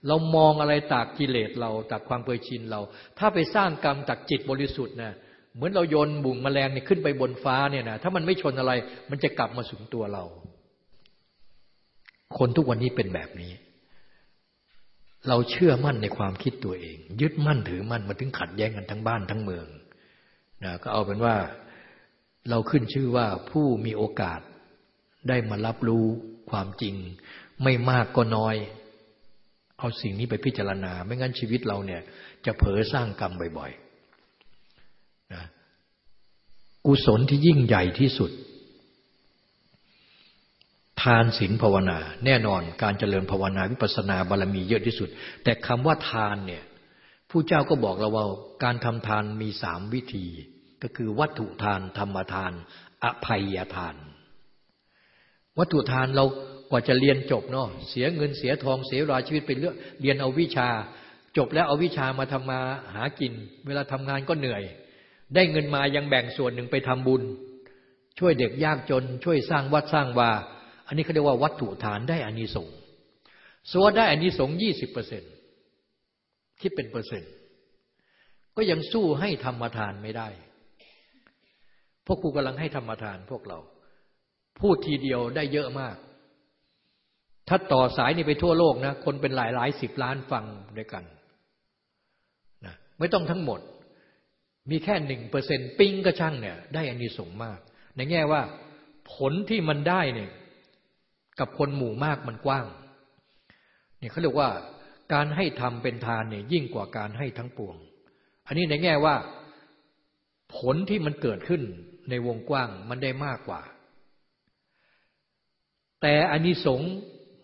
เรามองอะไรตากกิเลสเราตากความเคยชินเรา ถ้าไปสร้างกรรมจากจิตบริสุทธิ์นะเหมือนเราโยนบุ่งแมลงเนี่ยขึ้นไปบนฟ้าเนี่ยนะถ้ามันไม่ชนอะไร มันจะกลับมาสู่ตัวเรา คนทุกวันนี้เป็นแบบนี้ เราเชื่อมั่นในความคิดตัวเอง ยึดมั่นถือมั่นมาถึงขัดแย้งกันทั้งบ้านทั้งเมืองนะก็เอาเป็นว่าเราขึ้นชื่อว่าผู้มีโอกาสได้มารับรู้ความจริง ไม่มากก็น้อย เอาสิ่งนี้ไปพิจารณา ไม่งั้นชีวิตเราเนี่ย จะเผลอสร้างกรรมบ่อยๆนะกุศลที่ยิ่งใหญ่ที่สุด ทานศีลภาวนา แน่นอนการเจริญภาวนาวิปัสนาบารรมีเยอะที่สุด แต่คำว่าทานเนี่ยผู้เจ้าก็บอกเราว่าการทำทานมีสามวิธี ก็คือวัตถุทานธรรมทาน อภัยทาน วัตถุทานเรากว่าจะเรียนจบเนาะเสียเงินเสียทองเสียราชีวิตไปเลือกเรียนเอาวิชา จบแล้วเอาวิชามาทำมาหากิน เวลาทำงานก็เหนื่อย ได้เงินมายังแบ่งส่วนหนึ่งไปทำบุญ ช่วยเด็กยากจน ช่วยสร้างวัดสร้างวาอั นนี้เขาเรียกว่าวัตถุฐานได้อานิสงส์สวดได้อานิสงส์ยี่สิบเปอร์เซ็นคิดเป็นเปอร์เซ็นต์ก็ยังสู้ให้ธรรมทานไม่ได้ พวกครูกำลังให้ธรรมทานพวกเรา พูดทีเดียวได้เยอะมาก ถ้าต่อสายนี่ไปทั่วโลกนะ คนเป็นหลายหลายสิบล้านฟังด้วยกันนะไม่ต้องทั้งหมด มีแค่หนึ่งเปอร์เซ็นปิ้งก็ช่างเนี่ย ได้อานิสงส์มาก ในแง่ว่าผลที่มันได้เนี่ย กับคนหมู่มากมันกว้างเนี่ยเขาเรียกว่าการให้ทำเป็นทานเนี่ยยิ่งกว่าการให้ทั้งปวง อันนี้ในแง่ว่าผลที่มันเกิดขึ้นในวงกว้างมันได้มากกว่า แต่อานิสงส์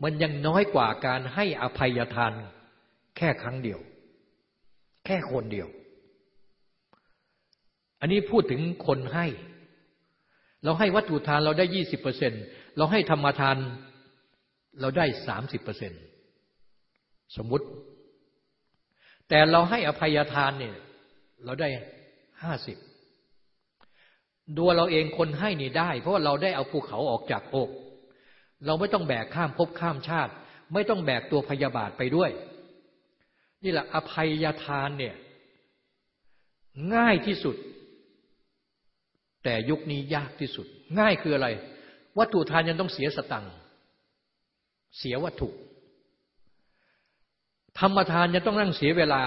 มันยังน้อยกว่าการให้อภัยทานแค่ครั้งเดียว แค่คนเดียว อันนี้พูดถึงคนให้ เราให้วัตถุทานเราได้ยี่สิบเปอร์เซ็นต์ เราให้ธรรมทานเราได้สามสิบเปอร์เซ็นสมมุติ แต่เราให้อภัยทานเนี่ยเราได้ห้าสิบดัวเราเองคนให้นี่ได้ เพราะว่าเราได้เอาภูเขาออกจากอก เราไม่ต้องแบกข้ามภพข้ามชาติ ไม่ต้องแบกตัวพยาบาทไปด้วย นี่แหละอภัยทานเนี่ยง่ายที่สุด แต่ยุคนี้ยากที่สุด ง่ายคืออะไร วัตถุทานยังต้องเสียสตังค์เสียวัตถุ ธรรมทานยังต้องนั่งเสียเวลา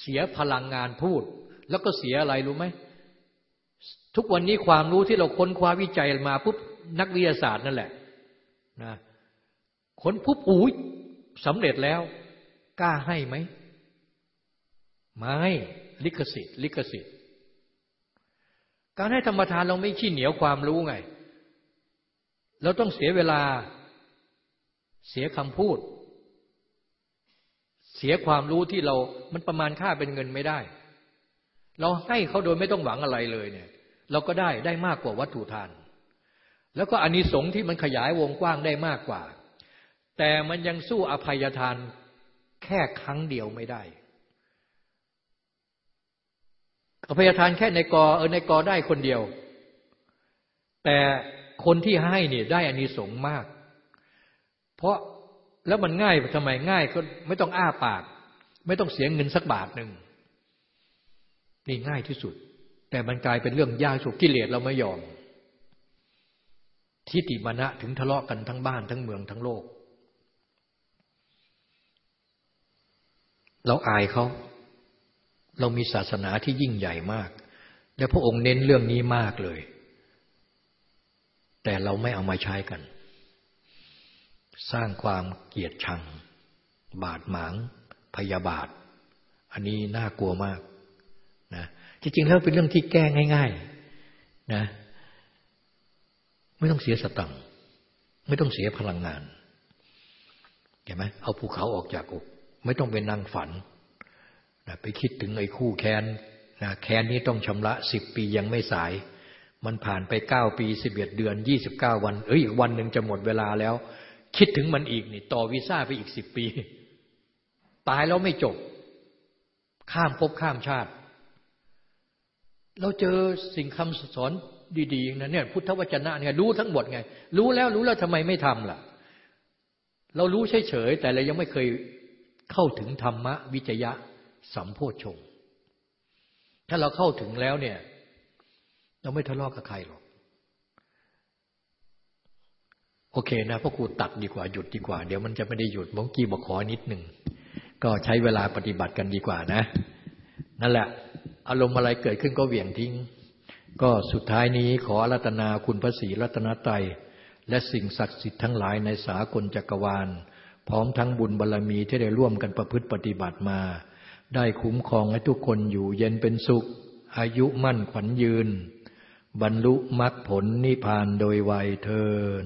เสียพลังงานพูด แล้วก็เสียอะไรรู้ไหมทุกวันนี้ความรู้ที่เราค้นคว้าวิจัยมาปุ๊บนักวิทยาศาสตร์นั่นแหละนะค้นปุ๊บอุ้ยสำเร็จแล้ว กล้าให้ไหมไม่ลิขสิทธิ์ลิขสิทธิ์การให้ธรรมทานเราไม่ขี้เหนียวความรู้ไง เราต้องเสียเวลา เสียคำพูด เสียความรู้ที่เรา มันประมาณค่าเป็นเงินไม่ได้ เราให้เขาโดยไม่ต้องหวังอะไรเลยเนี่ย เราก็ได้ได้มากกว่าวัตถุทาน แล้วก็อานิสงส์ที่มันขยายวงกว้างได้มากกว่า แต่มันยังสู้อภัยทานแค่ครั้งเดียวไม่ได้อภัยทานแค่ในกอเออในกอได้คนเดียว แต่ คนที่ให้เนี่ยได้อานิสงส์มาก เพราะแล้วมันง่ายทำไมง่ายก็ไม่ต้องอ้าปาก ไม่ต้องเสียเงินสักบาทหนึ่งนี่ง่ายที่สุด แต่มันกลายเป็นเรื่องยากสุดกิเลสเราไม่ยอม ทิฏฐิมานะถึงทะเลาะกันทั้งบ้านทั้งเมืองทั้งโลก เราอายเขาเรามีศาสนาที่ยิ่งใหญ่มาก และพระองค์เน้นเรื่องนี้มากเลย แต่เราไม่เอามาใช้กัน สร้างความเกลียดชัง บาดหมาง พยาบาท อันนี้น่ากลัวมากนะจริงๆแล้วเป็นเรื่องที่แก้ง่าย ๆ นะ ไม่ต้องเสียสตังค์ไม่ต้องเสียพลังงานเห็นไหมเอาภูเขาออกจากอก ไม่ต้องไปนั่งฝันนะไปคิดถึงไอ้คู่แค้นนะแค้นนี้ต้องชำระสิบปียังไม่สาย มันผ่านไปเก้าปีสิบเอ็ดเดือนยี่สิบเก้าวัน เอ้ยอีกวันหนึ่งจะหมดเวลาแล้ว คิดถึงมันอีกนี่ ต่อวีซ่าไปอีกสิบปี ตายแล้วไม่จบ ข้ามภพข้ามชาติ เราเจอสิ่งคำสอนดีๆนะเนี่ยพุทธวจนะเนี่ยรู้ทั้งหมดไง รู้แล้วรู้แล้วทำไมไม่ทำล่ะ เรารู้เฉยๆแต่เรายังไม่เคยเข้าถึงธรรมะวิจยะสัมโพชงถ้าเราเข้าถึงแล้วเนี่ย เราไม่ทะเลาะกับใครหรอก โอเคนะพ่อครูตัดดีกว่าหยุดดีกว่า เดี๋ยวมันจะไม่ได้หยุดมงกี้บอกขอนิดหนึ่ง ก็ใช้เวลาปฏิบัติกันดีกว่านะ นั่นแหละ อารมณ์อะไรเกิดขึ้นก็เหวี่ยงทิ้ง ก็สุดท้ายนี้ขอรัตนาคุณพระศรีรัตนตรัยและสิ่งศักดิ์สิทธิ์ทั้งหลายในสากลจักรวาล พร้อมทั้งบุญบารรมีที่ได้ร่วมกันประพฤติปฏิบัติมา ได้คุ้มครองให้ทุกคนอยู่เย็นเป็นสุข อายุมั่นขวัญยืน บรรลุมรรคผลนิพพานโดยไวยเทิน